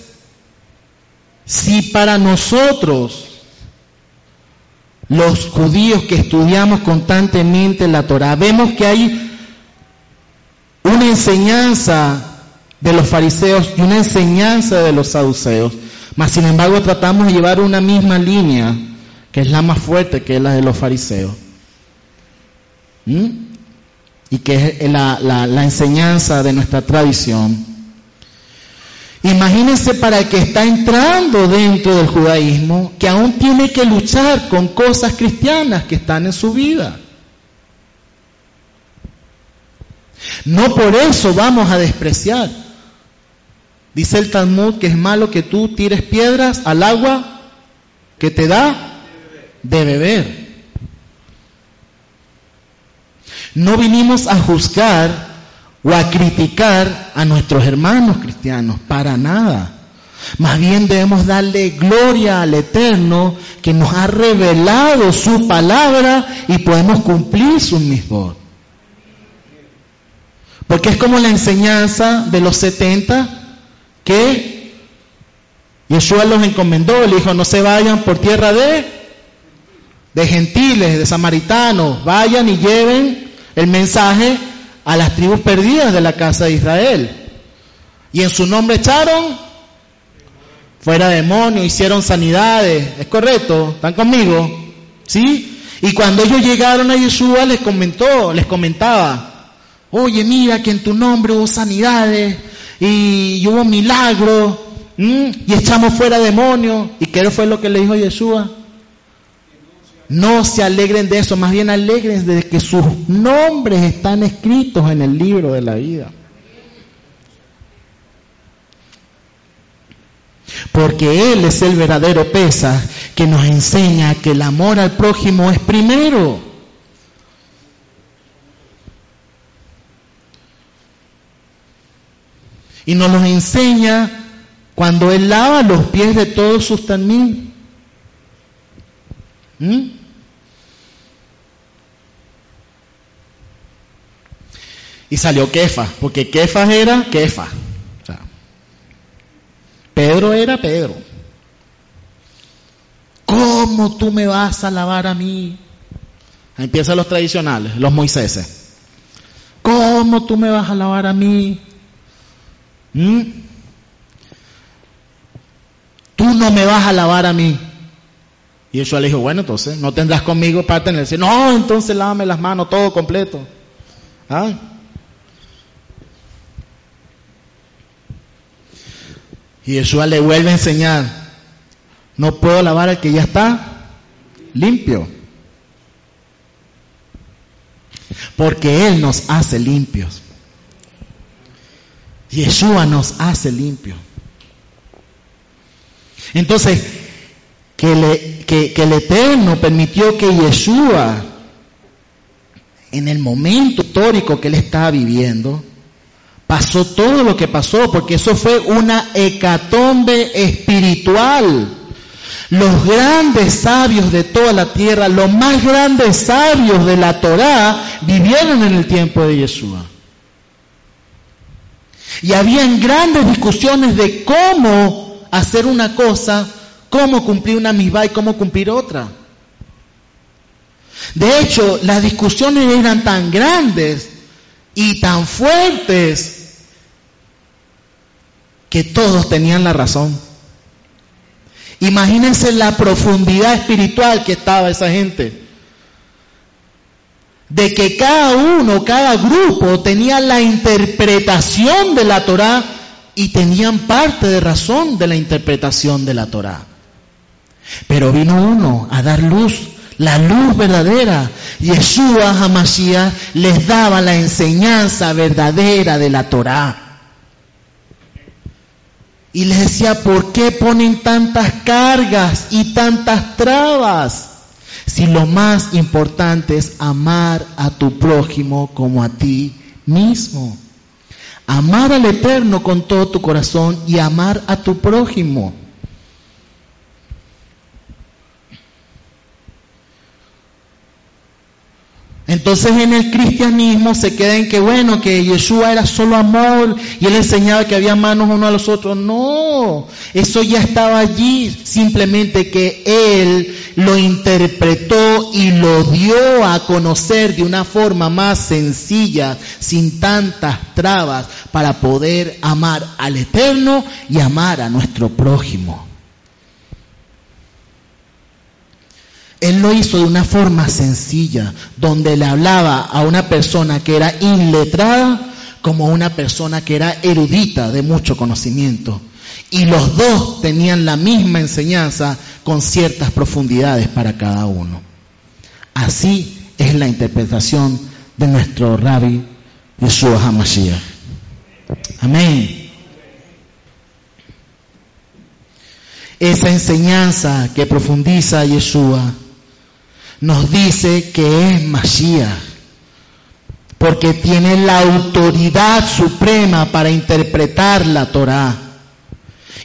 si para nosotros, los judíos que estudiamos constantemente la Torah, vemos que hay una enseñanza de los fariseos y una enseñanza de los saduceos, mas sin embargo tratamos de llevar una misma línea, que es la más fuerte, que es la de los fariseos. ¿Mm? Y que es la, la enseñanza de nuestra tradición. Imagínense para el que está entrando dentro del judaísmo, que aún tiene que luchar con cosas cristianas que están en su vida. No por eso vamos a despreciar. Dice el Talmud que es malo que tú tires piedras al agua que te da de beber. No vinimos a juzgar o a criticar a nuestros hermanos cristianos, para nada. Más bien debemos darle gloria al Eterno que nos ha revelado su palabra y podemos cumplir sus mismos. Porque es como la enseñanza de los 70 que Yeshua los encomendó, le dijo, no se vayan por tierra de, de gentiles, de samaritanos, vayan y lleven el mensaje a las tribus perdidas de la casa de Israel. Y en su nombre echaron fuera demonios, hicieron sanidades. ¿Es correcto? ¿Están conmigo? ¿Sí? Y cuando ellos llegaron a Yeshua les comentó, les comentaba, oye mira que en tu nombre hubo sanidades y hubo milagros y echamos fuera demonios. ¿Y qué fue lo que le dijo Yeshua? No se alegren de eso, más bien alegren de que sus nombres están escritos en el libro de la vida. Porque Él es el verdadero pesa que nos enseña que el amor al prójimo es primero. Y nos lo enseña cuando Él lava los pies de todos sus también. ¿Mm? Y salió Kefa, porque Kefa era Kefa. Pedro era Pedro. ¿Cómo tú me vas a lavar a mí? empiezan los tradicionales, los Moiséses. ¿Cómo tú me vas a lavar a mí? ¿Mm? Tú no me vas a lavar a mí. Y Yeshua le dijo, bueno, entonces no tendrás conmigo para tenerse. No, entonces lávame las manos, todo completo. ¿Ah? Y Yeshua le vuelve a enseñar, no puedo lavar al que ya está limpio. Porque Él nos hace limpios. Yeshua nos hace limpios. Entonces, que, le, que, el Eterno permitió que Yeshua, en el momento histórico que él estaba viviendo, pasó todo lo que pasó, porque eso fue una hecatombe espiritual. Los grandes sabios de toda la tierra, los más grandes sabios de la Torá, vivieron en el tiempo de Yeshua. Y habían grandes discusiones de cómo hacer una cosa, cómo cumplir una misma y cómo cumplir otra. De hecho, las discusiones eran tan grandes y tan fuertes que todos tenían la razón. Imagínense la profundidad espiritual que estaba esa gente. De que cada uno, cada grupo tenía la interpretación de la Torá y tenían parte de razón de la interpretación de la Torá. Pero vino uno a dar luz, la luz verdadera. Yeshua Hamashiach les daba la enseñanza verdadera de la Torá. Y les decía, ¿por qué ponen tantas cargas y tantas trabas? Si lo más importante es amar a tu prójimo como a ti mismo. Amar al Eterno con todo tu corazón y amar a tu prójimo. Entonces en el cristianismo se queda en que bueno, que Yeshua era solo amor y él enseñaba que había manos uno a los otros. No, eso ya estaba allí, simplemente que él lo interpretó y lo dio a conocer de una forma más sencilla, sin tantas trabas, para poder amar al Eterno y amar a nuestro prójimo. Él lo hizo de una forma sencilla, donde le hablaba a una persona que era inletrada como a una persona que era erudita de mucho conocimiento. Y los dos tenían la misma enseñanza con ciertas profundidades para cada uno. Así es la interpretación de nuestro rabbi Yeshua HaMashiach. Amén. Esa enseñanza que profundiza Yeshua nos dice que es Mashiach, porque tiene la autoridad suprema para interpretar la Torah.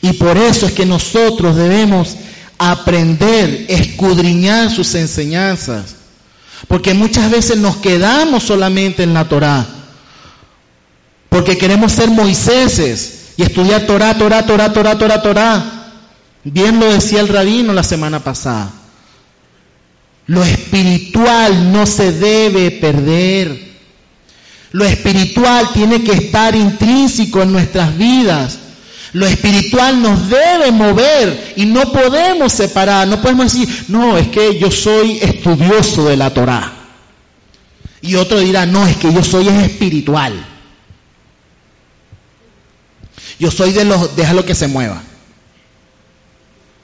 Y por eso es que nosotros debemos aprender, escudriñar sus enseñanzas, porque muchas veces nos quedamos solamente en la Torah, porque queremos ser Moiséses y estudiar Torah, Torah, Torah, Torah, Torah, Torah. Bien lo decía el rabino la semana pasada. Lo espiritual no se debe perder. Lo espiritual tiene que estar intrínseco en nuestras vidas. Lo espiritual nos debe mover y no podemos separar, no podemos decir, no, es que yo soy estudioso de la Torah. Y otro dirá, no, es que yo soy espiritual. Yo soy de los, déjalo que se mueva.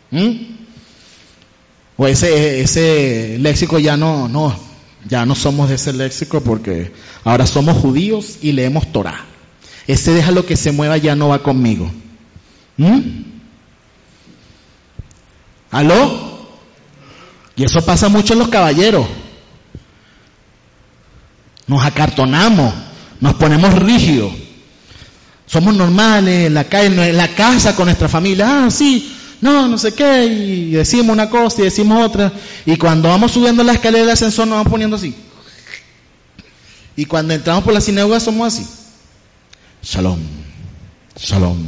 ¿Mm? O ese, ese léxico ya no, no, ya no somos de ese léxico porque ahora somos judíos y leemos Torah. Ese deja lo que se mueva ya no va conmigo. ¿Mm? ¿Aló? Y eso pasa mucho en los caballeros. Nos acartonamos, nos ponemos rígidos. Somos normales la calle, en la casa con nuestra familia. Ah, sí, no, no sé qué, y decimos una cosa y decimos otra, y cuando vamos subiendo la escalera de ascensor nos vamos poniendo así. Y cuando entramos por la sinagoga somos así. Shalom, shalom,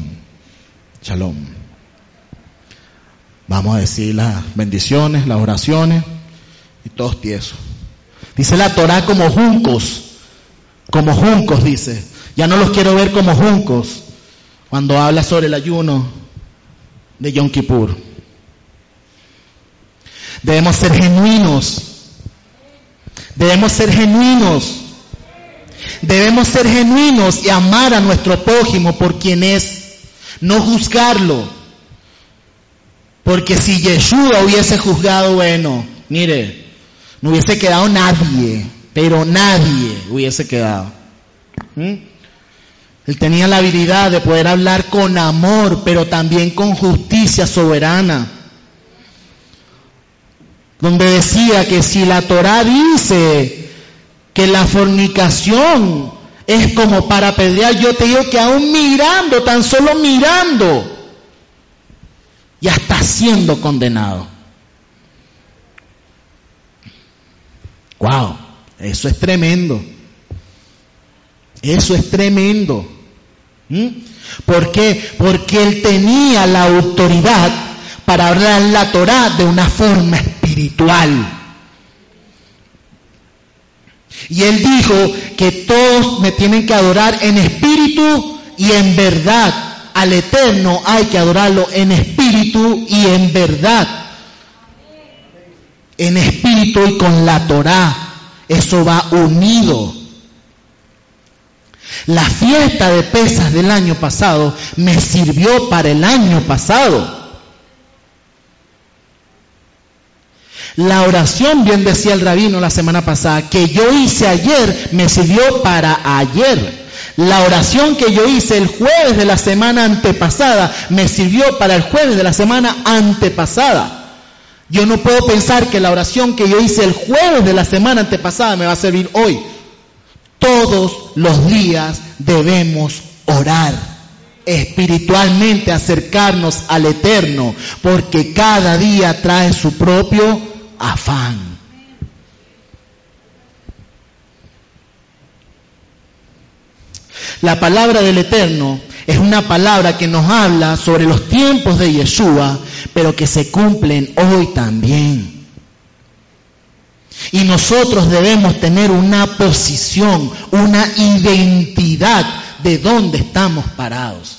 shalom. Vamos a decir las bendiciones, las oraciones, y todos tiesos. Dice la Torah como juncos, como juncos dice. Ya no los quiero ver como juncos. Cuando habla sobre el ayuno, de Yom Kippur. Debemos ser genuinos. Debemos ser genuinos. Debemos ser genuinos y amar a nuestro prójimo por quien es. No juzgarlo. Porque si Yeshua hubiese juzgado, bueno, mire, no hubiese quedado nadie, pero nadie hubiese quedado. ¿Mm? Él tenía la habilidad de poder hablar con amor, pero también con justicia soberana. Donde decía que si la Torah dice que la fornicación es como para apedrear, yo te digo que aún mirando, tan solo mirando, Ya está siendo condenado. Wow, eso es tremendo. Eso es tremendo. ¿Mm? ¿Por qué? Porque él tenía la autoridad para hablar la Torah de una forma espiritual. Y él dijo que todos me tienen que adorar en espíritu y en verdad. Al Eterno hay que adorarlo en espíritu y en verdad. En espíritu y con la Torah. Eso va unido. La fiesta de pesas del año pasado me sirvió para el año pasado. La oración, bien decía el rabino la semana pasada, que yo hice ayer me sirvió para ayer. La oración que yo hice el jueves de la semana antepasada me sirvió para el jueves de la semana antepasada. Yo no puedo pensar que la oración que yo hice el jueves de la semana antepasada me va a servir hoy. Todos los días debemos orar espiritualmente, acercarnos al Eterno, porque cada día trae su propio afán. La palabra del Eterno es una palabra que nos habla sobre los tiempos de Yeshua, pero que se cumplen hoy también. Y nosotros debemos tener una posición, una identidad de dónde estamos parados.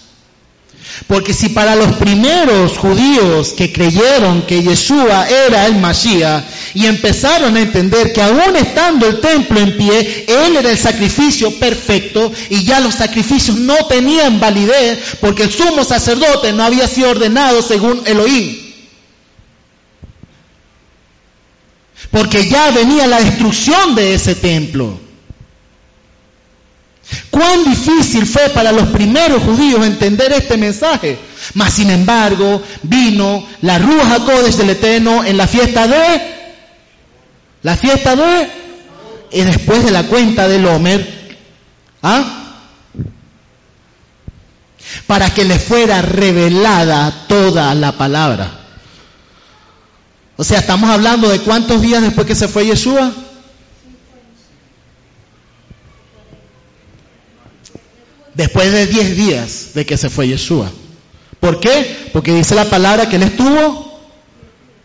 Porque si para los primeros judíos que creyeron que Yeshua era el Mashiach y empezaron a entender que aún estando el templo en pie, Él era el sacrificio perfecto y ya los sacrificios no tenían validez porque el sumo sacerdote no había sido ordenado según Elohim. Porque ya venía la destrucción de ese templo. Cuán difícil fue para los primeros judíos entender este mensaje. Mas sin embargo, vino la Ruja Codes del Eterno en la fiesta de la fiesta de y después de la cuenta del Homer, ¿ah? Para que le fuera revelada toda la palabra. O sea, estamos hablando de cuántos días después que se fue Yeshua. después de 10 días de que se fue Yeshua. ¿Por qué? Porque dice la palabra que él estuvo,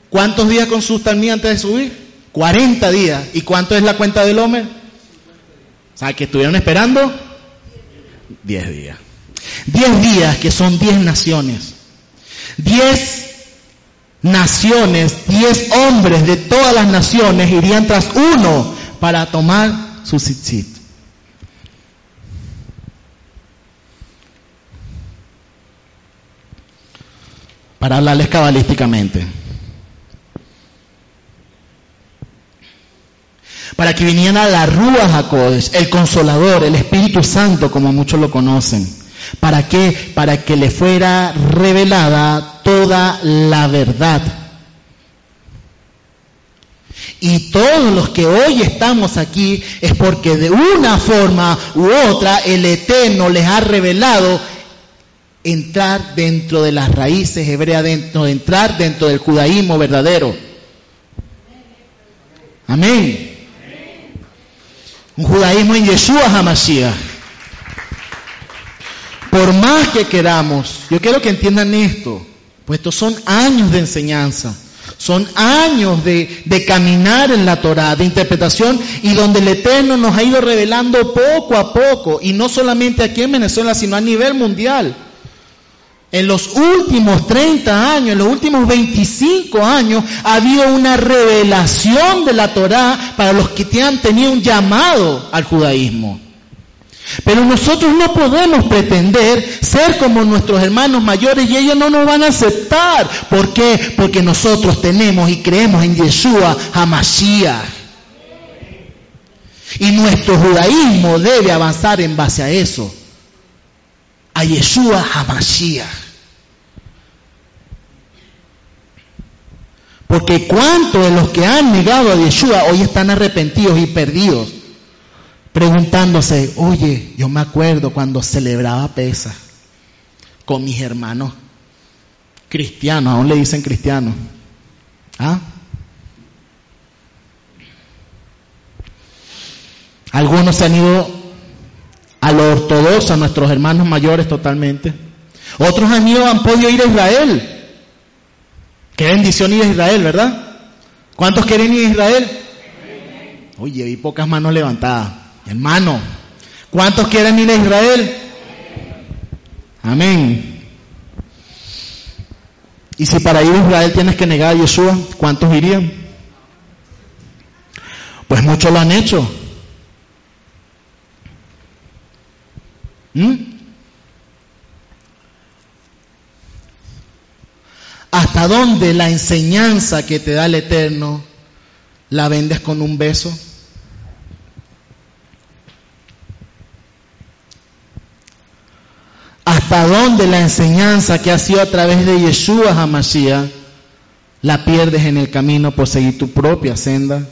¿cuántos días con sus antes de subir? 40 días. ¿Y cuánto es la cuenta del hombre? O sea, que estuvieron esperando 10 días. 10 días que son 10 naciones. 10 naciones, 10 hombres de todas las naciones irían tras uno para tomar su tzitzit. para hablarles cabalísticamente. Para que viniera la Rúa Jacodes, el Consolador, el Espíritu Santo, como muchos lo conocen. ¿Para qué? Para que le fuera revelada toda la verdad. Y todos los que hoy estamos aquí es porque de una forma u otra el Eterno les ha revelado entrar dentro de las raíces hebreas, dentro, entrar dentro del judaísmo verdadero. Amén. Un judaísmo en Yeshua Hamashiach. Por más que queramos, yo quiero que entiendan esto, pues estos son años de enseñanza, son años de, de caminar en la Torah, de interpretación, y donde el Eterno nos ha ido revelando poco a poco, y no solamente aquí en Venezuela, sino a nivel mundial. En los últimos 30 años, en los últimos 25 años, ha habido una revelación de la Torá para los que han tenido un llamado al judaísmo. Pero nosotros no podemos pretender ser como nuestros hermanos mayores y ellos no nos van a aceptar. ¿Por qué? Porque nosotros tenemos y creemos en Yeshua Hamashiach. Y nuestro judaísmo debe avanzar en base a eso. A Yeshua Hamashiach. Porque cuántos de los que han negado a Yeshua hoy están arrepentidos y perdidos, preguntándose, oye, yo me acuerdo cuando celebraba pesa con mis hermanos cristianos, aún le dicen cristianos. ¿Ah? Algunos se han ido a lo ortodoxo, a nuestros hermanos mayores totalmente. Otros han ido, han podido ir a Israel. Qué bendición ir a Israel, ¿verdad? ¿Cuántos quieren ir a Israel? Oye, vi pocas manos levantadas. Hermano, ¿cuántos quieren ir a Israel? Amén. Y si para ir a Israel tienes que negar a Yeshua, ¿cuántos irían? Pues muchos lo han hecho. ¿Mm? ¿Hasta dónde la enseñanza que te da el Eterno la vendes con un beso? ¿Hasta dónde la enseñanza que ha sido a través de Yeshua Hamashiach la pierdes en el camino por seguir tu propia senda?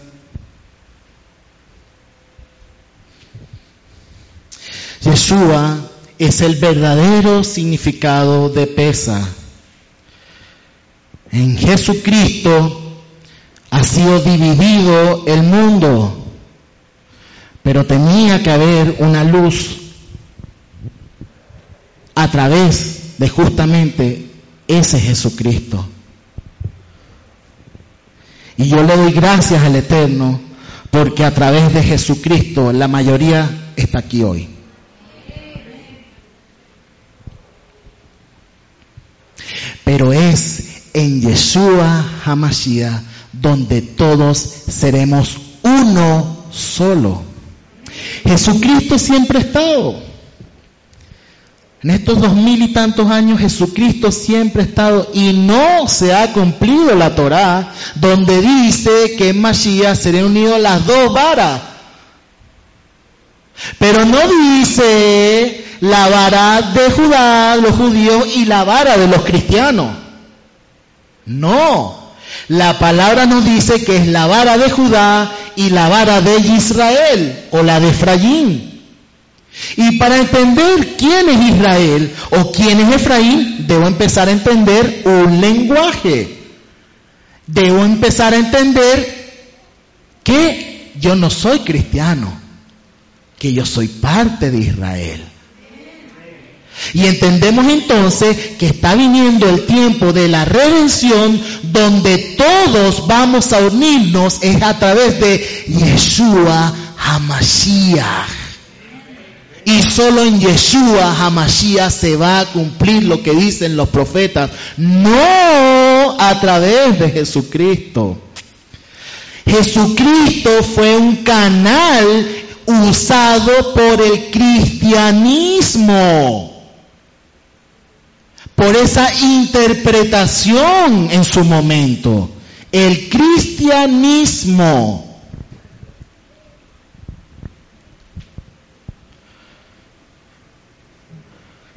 Yeshua es el verdadero significado de pesa. En Jesucristo ha sido dividido el mundo, pero tenía que haber una luz a través de justamente ese Jesucristo. Y yo le doy gracias al Eterno porque a través de Jesucristo la mayoría está aquí hoy. Pero es en Yeshua Hamashiach donde todos seremos uno solo. Jesucristo siempre ha estado. En estos dos mil y tantos años Jesucristo siempre ha estado y no se ha cumplido la Torá donde dice que en Mashiach serían unidos las dos varas. Pero no dice la vara de Judá, los judíos, y la vara de los cristianos. No. La palabra nos dice que es la vara de Judá y la vara de Israel o la de Efraín. Y para entender quién es Israel o quién es Efraín, debo empezar a entender un lenguaje. Debo empezar a entender que yo no soy cristiano, que yo soy parte de Israel. Y entendemos entonces que está viniendo el tiempo de la redención donde todos vamos a unirnos es a través de Yeshua Hamashiach. Y solo en Yeshua Hamashiach se va a cumplir lo que dicen los profetas, no a través de Jesucristo. Jesucristo fue un canal usado por el cristianismo por esa interpretación en su momento. El cristianismo.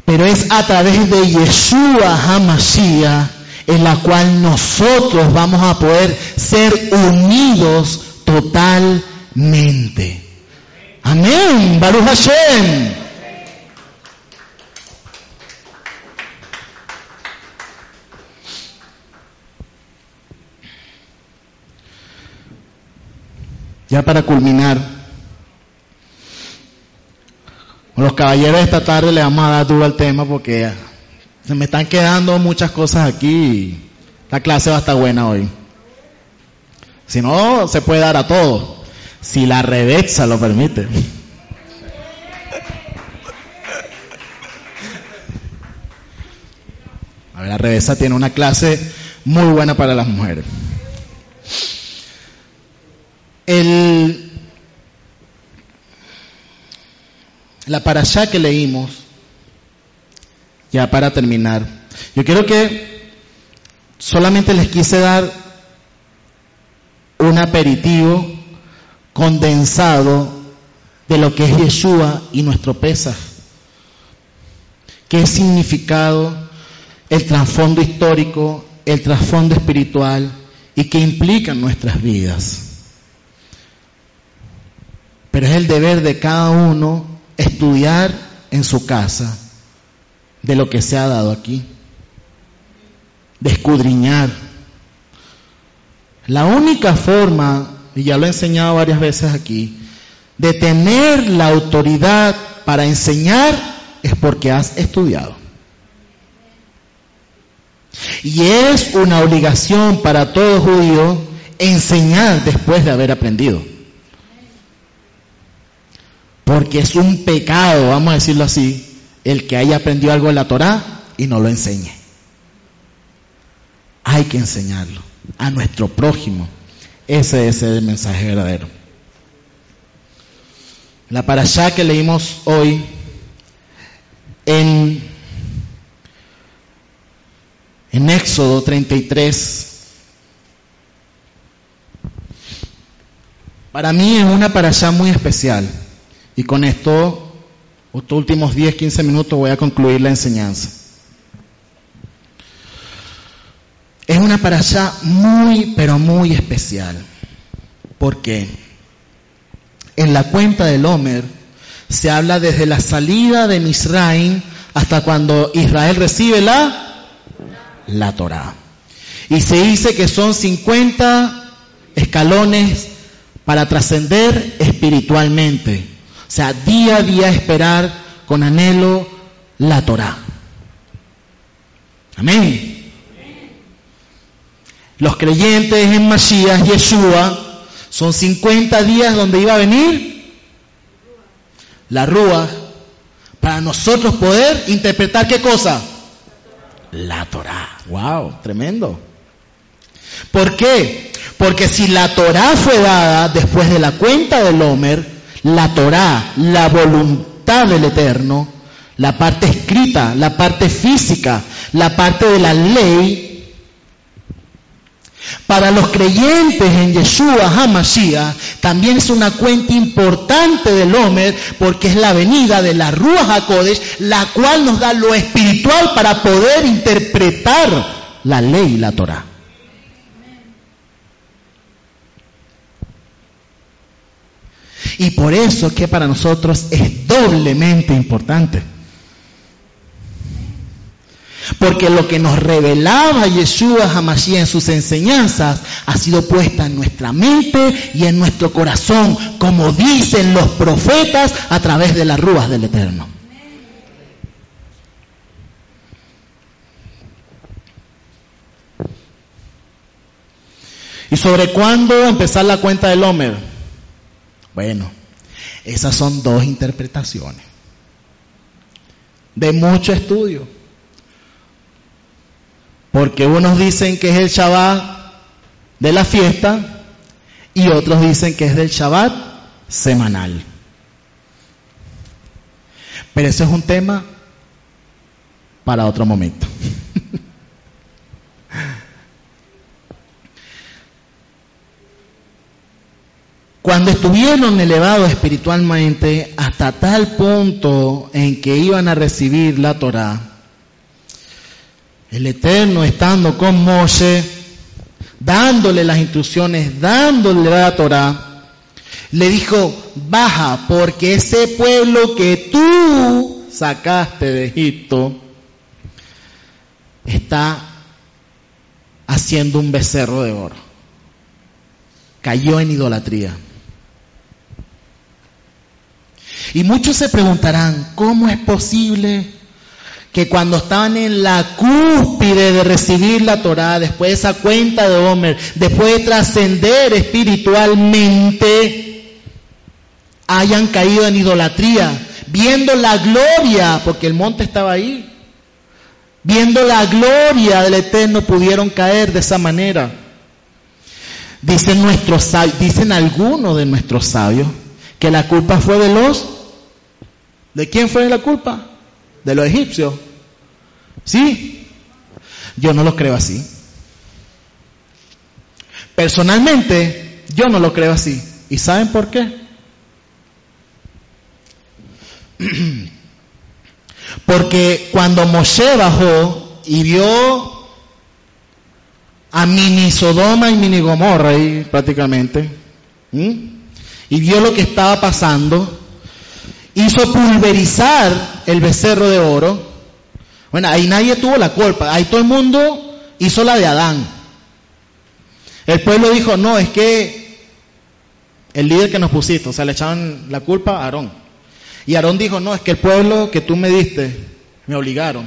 Pero es a través de Yeshua Hamashiach en la cual nosotros vamos a poder ser unidos totalmente. Amén. Baruch Hashem. Ya para culminar, los caballeros esta tarde le vamos a dar duro al tema porque se me están quedando muchas cosas aquí la clase va a estar buena hoy. Si no, se puede dar a todo, si la revexa lo permite. A ver, la reversa tiene una clase muy buena para las mujeres. El, la parasha que leímos, ya para terminar, yo quiero que solamente les quise dar un aperitivo condensado de lo que es Yeshua y nuestro Pesa. ¿Qué significado, el trasfondo histórico, el trasfondo espiritual y qué implican nuestras vidas? Pero es el deber de cada uno estudiar en su casa de lo que se ha dado aquí. de escudriñar. La única forma, y ya lo he enseñado varias veces aquí, de tener la autoridad para enseñar es porque has estudiado. Y es una obligación para todo judío enseñar después de haber aprendido. Porque es un pecado, vamos a decirlo así, el que haya aprendido algo de la Torah y no lo enseñe. Hay que enseñarlo a nuestro prójimo. Ese es el mensaje verdadero. La parashá que leímos hoy en, en Éxodo 33, para mí es una parashá muy especial. Y con esto, estos últimos 10, 15 minutos voy a concluir la enseñanza. Es una parashá muy, pero muy especial. Porque en la cuenta del Homer se habla desde la salida de Misraim hasta cuando Israel recibe la, la Torah. Y se dice que son 50 escalones para trascender espiritualmente. Sea, día a día esperar con anhelo la Torah. Amén. Los creyentes en Masías, Yeshua, son 50 días donde iba a venir la Rúa para nosotros poder interpretar qué cosa? La Torah. Wow, tremendo. ¿Por qué? Porque si la Torah fue dada después de la cuenta del Homer, la Torah, la voluntad del Eterno, la parte escrita, la parte física, la parte de la ley, para los creyentes en Yeshua HaMashiach también es una cuenta importante del Homer porque es la venida de la Ruach HaKodesh, la cual nos da lo espiritual para poder interpretar la ley y la Torah. Y por eso es que para nosotros es doblemente importante. Porque lo que nos revelaba Yeshua Hamashiach en sus enseñanzas ha sido puesta en nuestra mente y en nuestro corazón, como dicen los profetas a través de las rúas del Eterno. ¿Y sobre cuándo empezar la cuenta del Homer? Bueno, esas son dos interpretaciones de mucho estudio. Porque unos dicen que es el Shabbat de la fiesta y otros dicen que es del Shabbat semanal. Pero eso es un tema para otro momento. Cuando estuvieron elevados espiritualmente hasta tal punto en que iban a recibir la Torah, el Eterno estando con Moshe, dándole las instrucciones, dándole la Torah, le dijo, baja, porque ese pueblo que tú sacaste de Egipto está haciendo un becerro de oro. Cayó en idolatría. Y muchos se preguntarán, ¿cómo es posible que cuando estaban en la cúspide de recibir la Torah, después de esa cuenta de Homer, después de trascender espiritualmente, hayan caído en idolatría, viendo la gloria, porque el monte estaba ahí, viendo la gloria del Eterno pudieron caer de esa manera. Dicen nuestros dicen algunos de nuestros sabios que la culpa fue de los ¿De quién fue la culpa? de los egipcios. ¿Sí? Yo no lo creo así. Personalmente, yo no lo creo así. ¿Y saben por qué? Porque cuando Moshe bajó y vio a mini Sodoma y mini Gomorra ahí prácticamente, y vio lo que estaba pasando, hizo pulverizar el becerro de oro. Bueno, ahí nadie tuvo la culpa, ahí todo el mundo hizo la de Adán. El pueblo dijo, no, es que el líder que nos pusiste, o sea, le echaban la culpa a Aarón. Y Aarón dijo, no, es que el pueblo que tú me diste, me obligaron.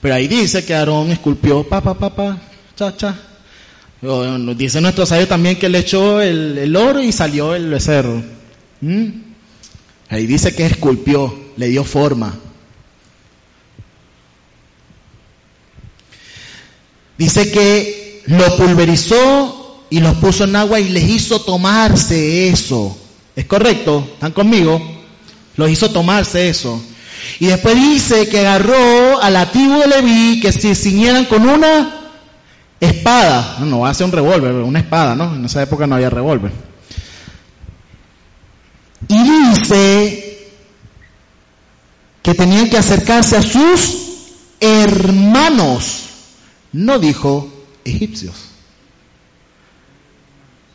Pero ahí dice que Aarón esculpió, pa, pa, pa, cha, cha. dice nuestro sabio también que le echó el, oro y salió el becerro. ¿Mm? Ahí dice que esculpió, le dio forma. Dice que lo pulverizó y los puso en agua y les hizo tomarse eso. ¿Es correcto? ¿Están conmigo? Los hizo tomarse eso. Y después dice que agarró a la tribu de Leví que se ciñeran con una espada. No, no ser un revólver, una espada, ¿no? En esa época no había revólver. Y dice que tenían que acercarse a sus hermanos no dijo egipcios.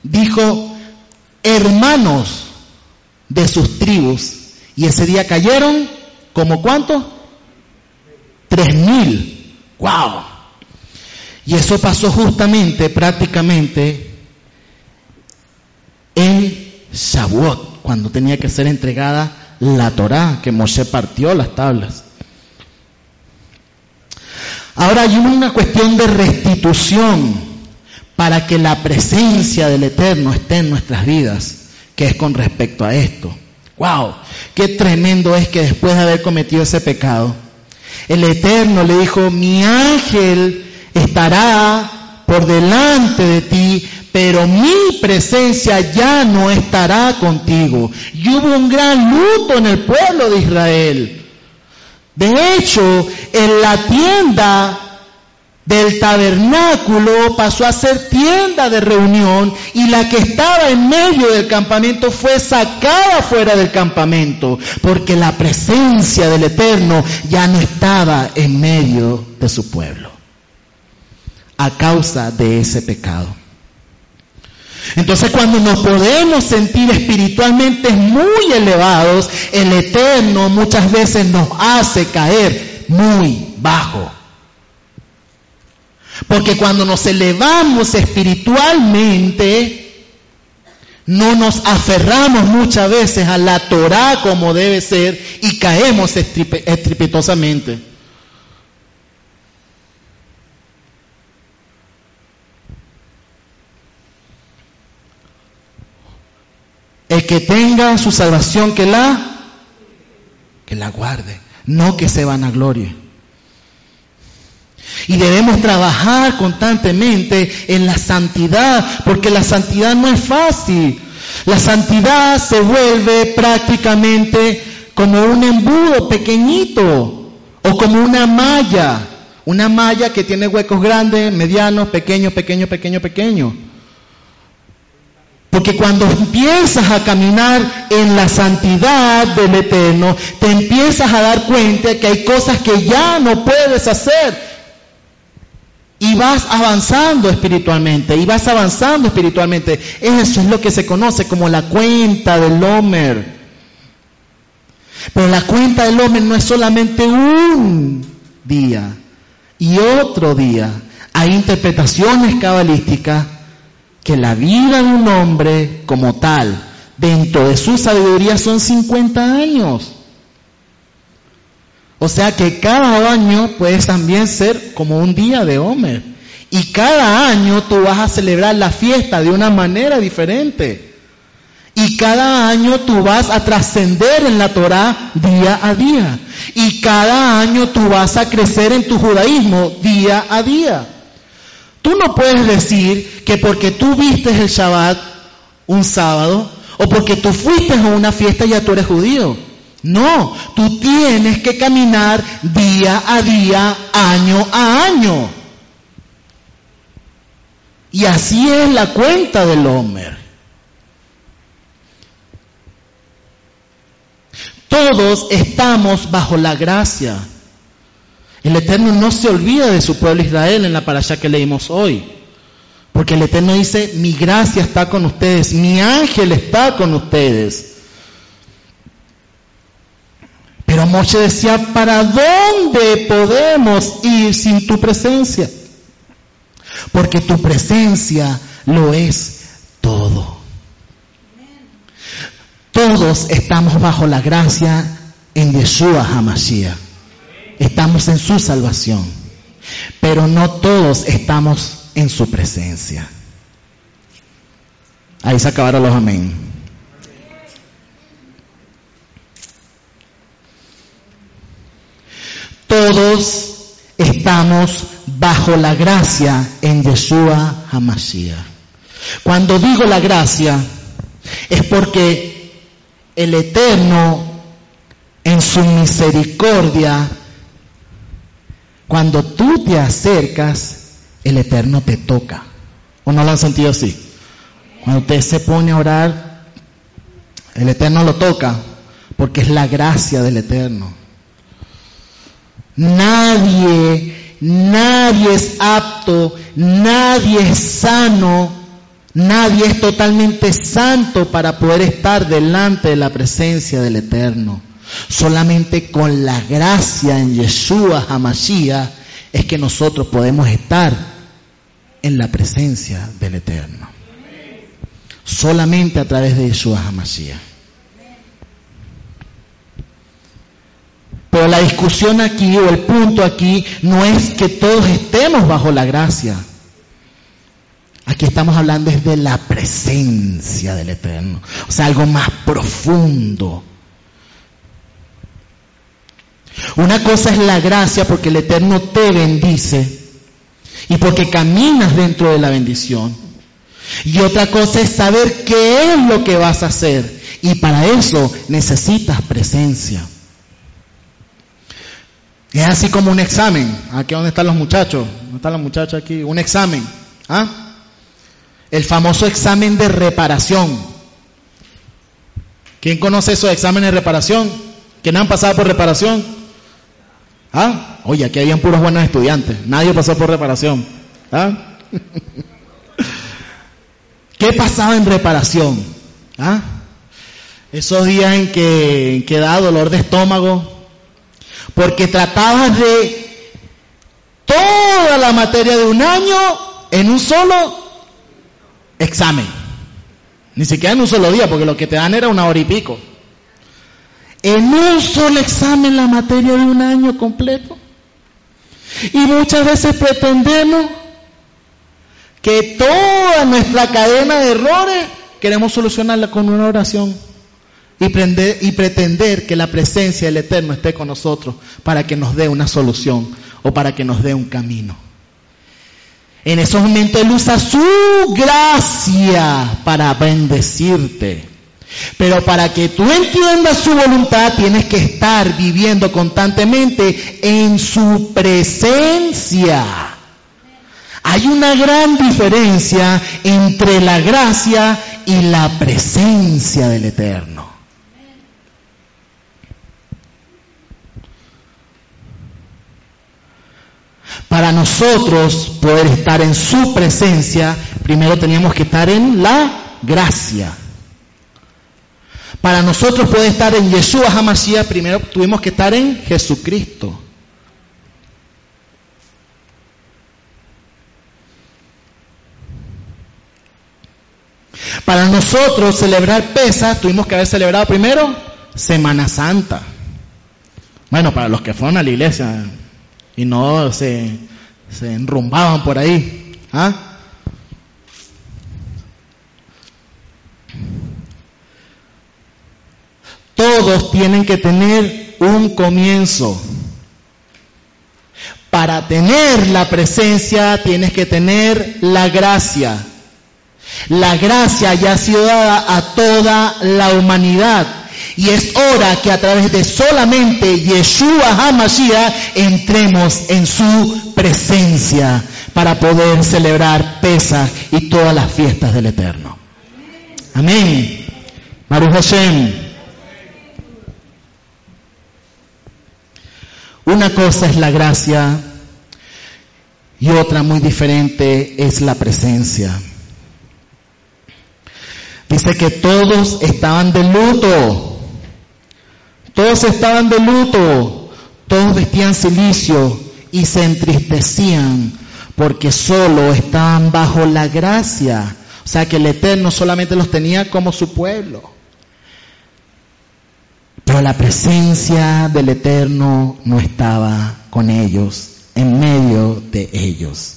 Dijo hermanos de sus tribus. Y ese día cayeron como cuántos? Tres mil. ¡Wow! Y eso pasó justamente, prácticamente, en Shavuot, cuando tenía que ser entregada la Torá, que Moshe partió las tablas. Ahora hay una cuestión de restitución para que la presencia del Eterno esté en nuestras vidas, que es con respecto a esto. ¡Wow! Qué tremendo es que después de haber cometido ese pecado, el Eterno le dijo, mi ángel estará por delante de ti, pero mi presencia ya no estará contigo. Y hubo un gran luto en el pueblo de Israel. De hecho, en la tienda del tabernáculo pasó a ser tienda de reunión y la que estaba en medio del campamento fue sacada fuera del campamento porque la presencia del Eterno ya no estaba en medio de su pueblo a causa de ese pecado. Entonces cuando nos podemos sentir espiritualmente muy elevados, el Eterno muchas veces nos hace caer muy bajo. Porque cuando nos elevamos espiritualmente, no nos aferramos muchas veces a la Torah como debe ser y caemos estrepitosamente. Que tenga su salvación, que la, que la guarde, no que se vanaglorie. Y debemos trabajar constantemente en la santidad, porque la santidad no es fácil. La santidad se vuelve prácticamente como un embudo pequeñito o como una malla, una malla que tiene huecos grandes, medianos, pequeños, pequeños, pequeños, pequeños. Porque cuando empiezas a caminar en la santidad del Eterno, te empiezas a dar cuenta que hay cosas que ya no puedes hacer. Y vas avanzando espiritualmente, y vas avanzando espiritualmente. Eso es lo que se conoce como la cuenta del Homer. Pero la cuenta del Homer no es solamente un día y otro día. Hay interpretaciones cabalísticas que la vida de un hombre como tal, dentro de su sabiduría, son 50 años. O sea que cada año puede también ser como un día de Homer. Y cada año tú vas a celebrar la fiesta de una manera diferente. Y cada año tú vas a trascender en la Torah día a día. Y cada año tú vas a crecer en tu judaísmo día a día. Tú no puedes decir que porque tú vistes el Shabbat un sábado o porque tú fuiste a una fiesta ya tú eres judío. No, tú tienes que caminar día a día, año a año. Y así es la cuenta del Homer. Todos estamos bajo la gracia. El Eterno no se olvida de su pueblo Israel en la parasha que leímos hoy. Porque el Eterno dice, mi gracia está con ustedes, mi ángel está con ustedes. Pero Moshe decía, ¿para dónde podemos ir sin tu presencia? porque tu presencia lo es todo. Todos estamos bajo la gracia en Yeshua Hamashiach. Estamos en su salvación. Pero no todos estamos en su presencia. Ahí se acabaron los amén. Todos estamos bajo la gracia en Yeshua Hamashiach. Cuando digo la gracia, es porque el Eterno, en su misericordia, cuando tú te acercas, el Eterno te toca. ¿O no lo han sentido así? Cuando usted se pone a orar, el Eterno lo toca, porque es la gracia del Eterno. Nadie, nadie es apto, nadie es sano, nadie es totalmente santo para poder estar delante de la presencia del Eterno. Solamente con la gracia en Yeshua Hamashiach es que nosotros podemos estar en la presencia del Eterno. Solamente a través de Yeshua Hamashiach. Pero la discusión aquí o el punto aquí no es que todos estemos bajo la gracia. Aquí estamos hablando desde la presencia del Eterno. O sea, algo más profundo una cosa es la gracia porque el Eterno te bendice y porque caminas dentro de la bendición. Y otra cosa es saber qué es lo que vas a hacer. Y para eso necesitas presencia. Es así como un examen. Aquí donde están los muchachos. ¿Dónde están los muchachos aquí? Un examen. ¿Ah? El famoso examen de reparación. ¿Quién conoce esos exámenes de reparación? ¿Quién han pasado por reparación? ¿Ah? Oye, aquí habían puros buenos estudiantes. Nadie pasó por reparación. ¿Ah? ¿Qué pasaba en reparación? ¿Ah? Esos días en que, en da dolor de estómago. Porque tratabas de toda la materia de un año en un solo examen. Ni siquiera en un solo día, porque lo que te dan era una hora y pico en un solo examen la materia de un año completo. Y muchas veces pretendemos que toda nuestra cadena de errores queremos solucionarla con una oración y, y pretender que la presencia del Eterno esté con nosotros para que nos dé una solución o para que nos dé un camino. En esos momentos Él usa su gracia para bendecirte. Pero para que tú entiendas su voluntad, tienes que estar viviendo constantemente en su presencia. Hay una gran diferencia entre la gracia y la presencia del Eterno. Para nosotros poder estar en su presencia, primero teníamos que estar en la gracia. Para nosotros poder estar en Yeshua Hamashiach, primero tuvimos que estar en Jesucristo. Para nosotros celebrar Pesas, tuvimos que haber celebrado primero Semana Santa. Bueno, para los que fueron a la iglesia y no se, se enrumbaban por ahí. ¿ah? Todos tienen que tener un comienzo. Para tener la presencia tienes que tener la gracia. La gracia ya ha sido dada a toda la humanidad. Y es hora que a través de solamente Yeshua HaMashiach entremos en su presencia para poder celebrar Pesach y todas las fiestas del Eterno. Amén. Baruch Hashem. Una cosa es la gracia y otra muy diferente es la presencia. Dice que todos estaban de luto. Todos estaban de luto. Todos vestían silicio y se entristecían porque solo estaban bajo la gracia. O sea que el Eterno solamente los tenía como su pueblo. Pero la presencia del Eterno no estaba con ellos, en medio de ellos.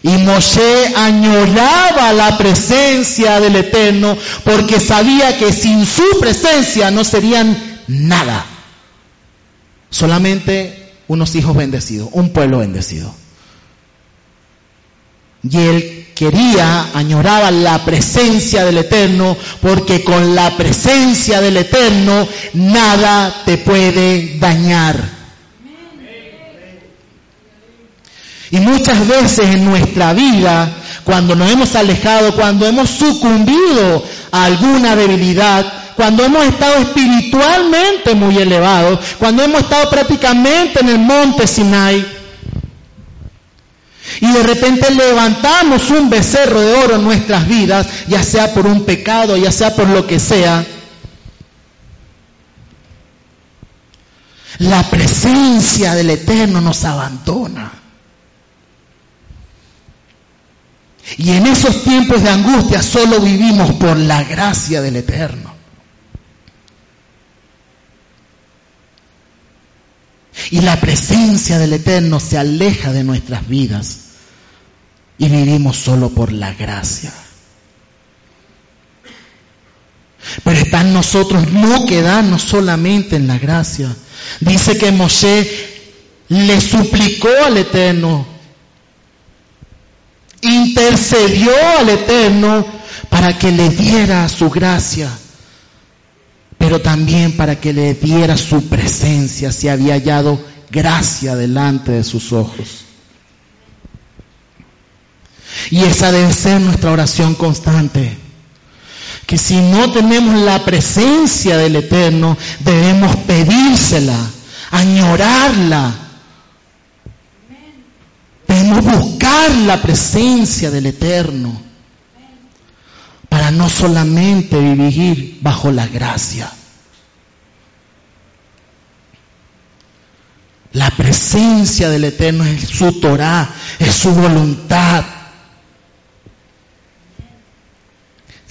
Y Moshe añoraba la presencia del Eterno porque sabía que sin su presencia no serían nada. Solamente unos hijos bendecidos, un pueblo bendecido. Y él quería, añoraba la presencia del Eterno, porque con la presencia del Eterno nada te puede dañar. Y muchas veces en nuestra vida, cuando nos hemos alejado, cuando hemos sucumbido a alguna debilidad, cuando hemos estado espiritualmente muy elevados, cuando hemos estado prácticamente en el monte Sinai, y de repente levantamos un becerro de oro en nuestras vidas, ya sea por un pecado, ya sea por lo que sea. La presencia del Eterno nos abandona. Y en esos tiempos de angustia solo vivimos por la gracia del Eterno. Y la presencia del Eterno se aleja de nuestras vidas y vivimos solo por la gracia. Pero está en nosotros no quedarnos solamente en la gracia. Dice que Moshe le suplicó al Eterno, intercedió al Eterno para que le diera su gracia, pero también para que le diera su presencia si había hallado gracia delante de sus ojos. Y esa debe ser nuestra oración constante. Que si no tenemos la presencia del Eterno, debemos pedírsela, añorarla. Debemos buscar la presencia del Eterno para no solamente vivir bajo la gracia. La presencia del Eterno es su Torah, es su voluntad.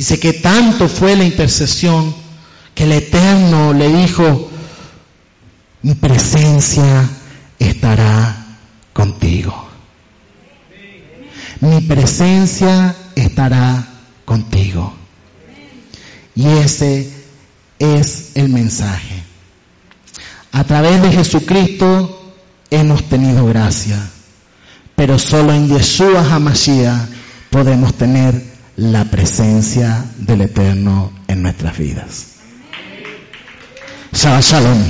Dice que tanto fue la intercesión que el Eterno le dijo, mi presencia estará contigo. Mi presencia estará contigo. Y ese es el mensaje. A través de Jesucristo hemos tenido gracia, pero solo en Yeshua HaMashiach podemos tener la presencia del Eterno en nuestras vidas. Shabbat Shalom.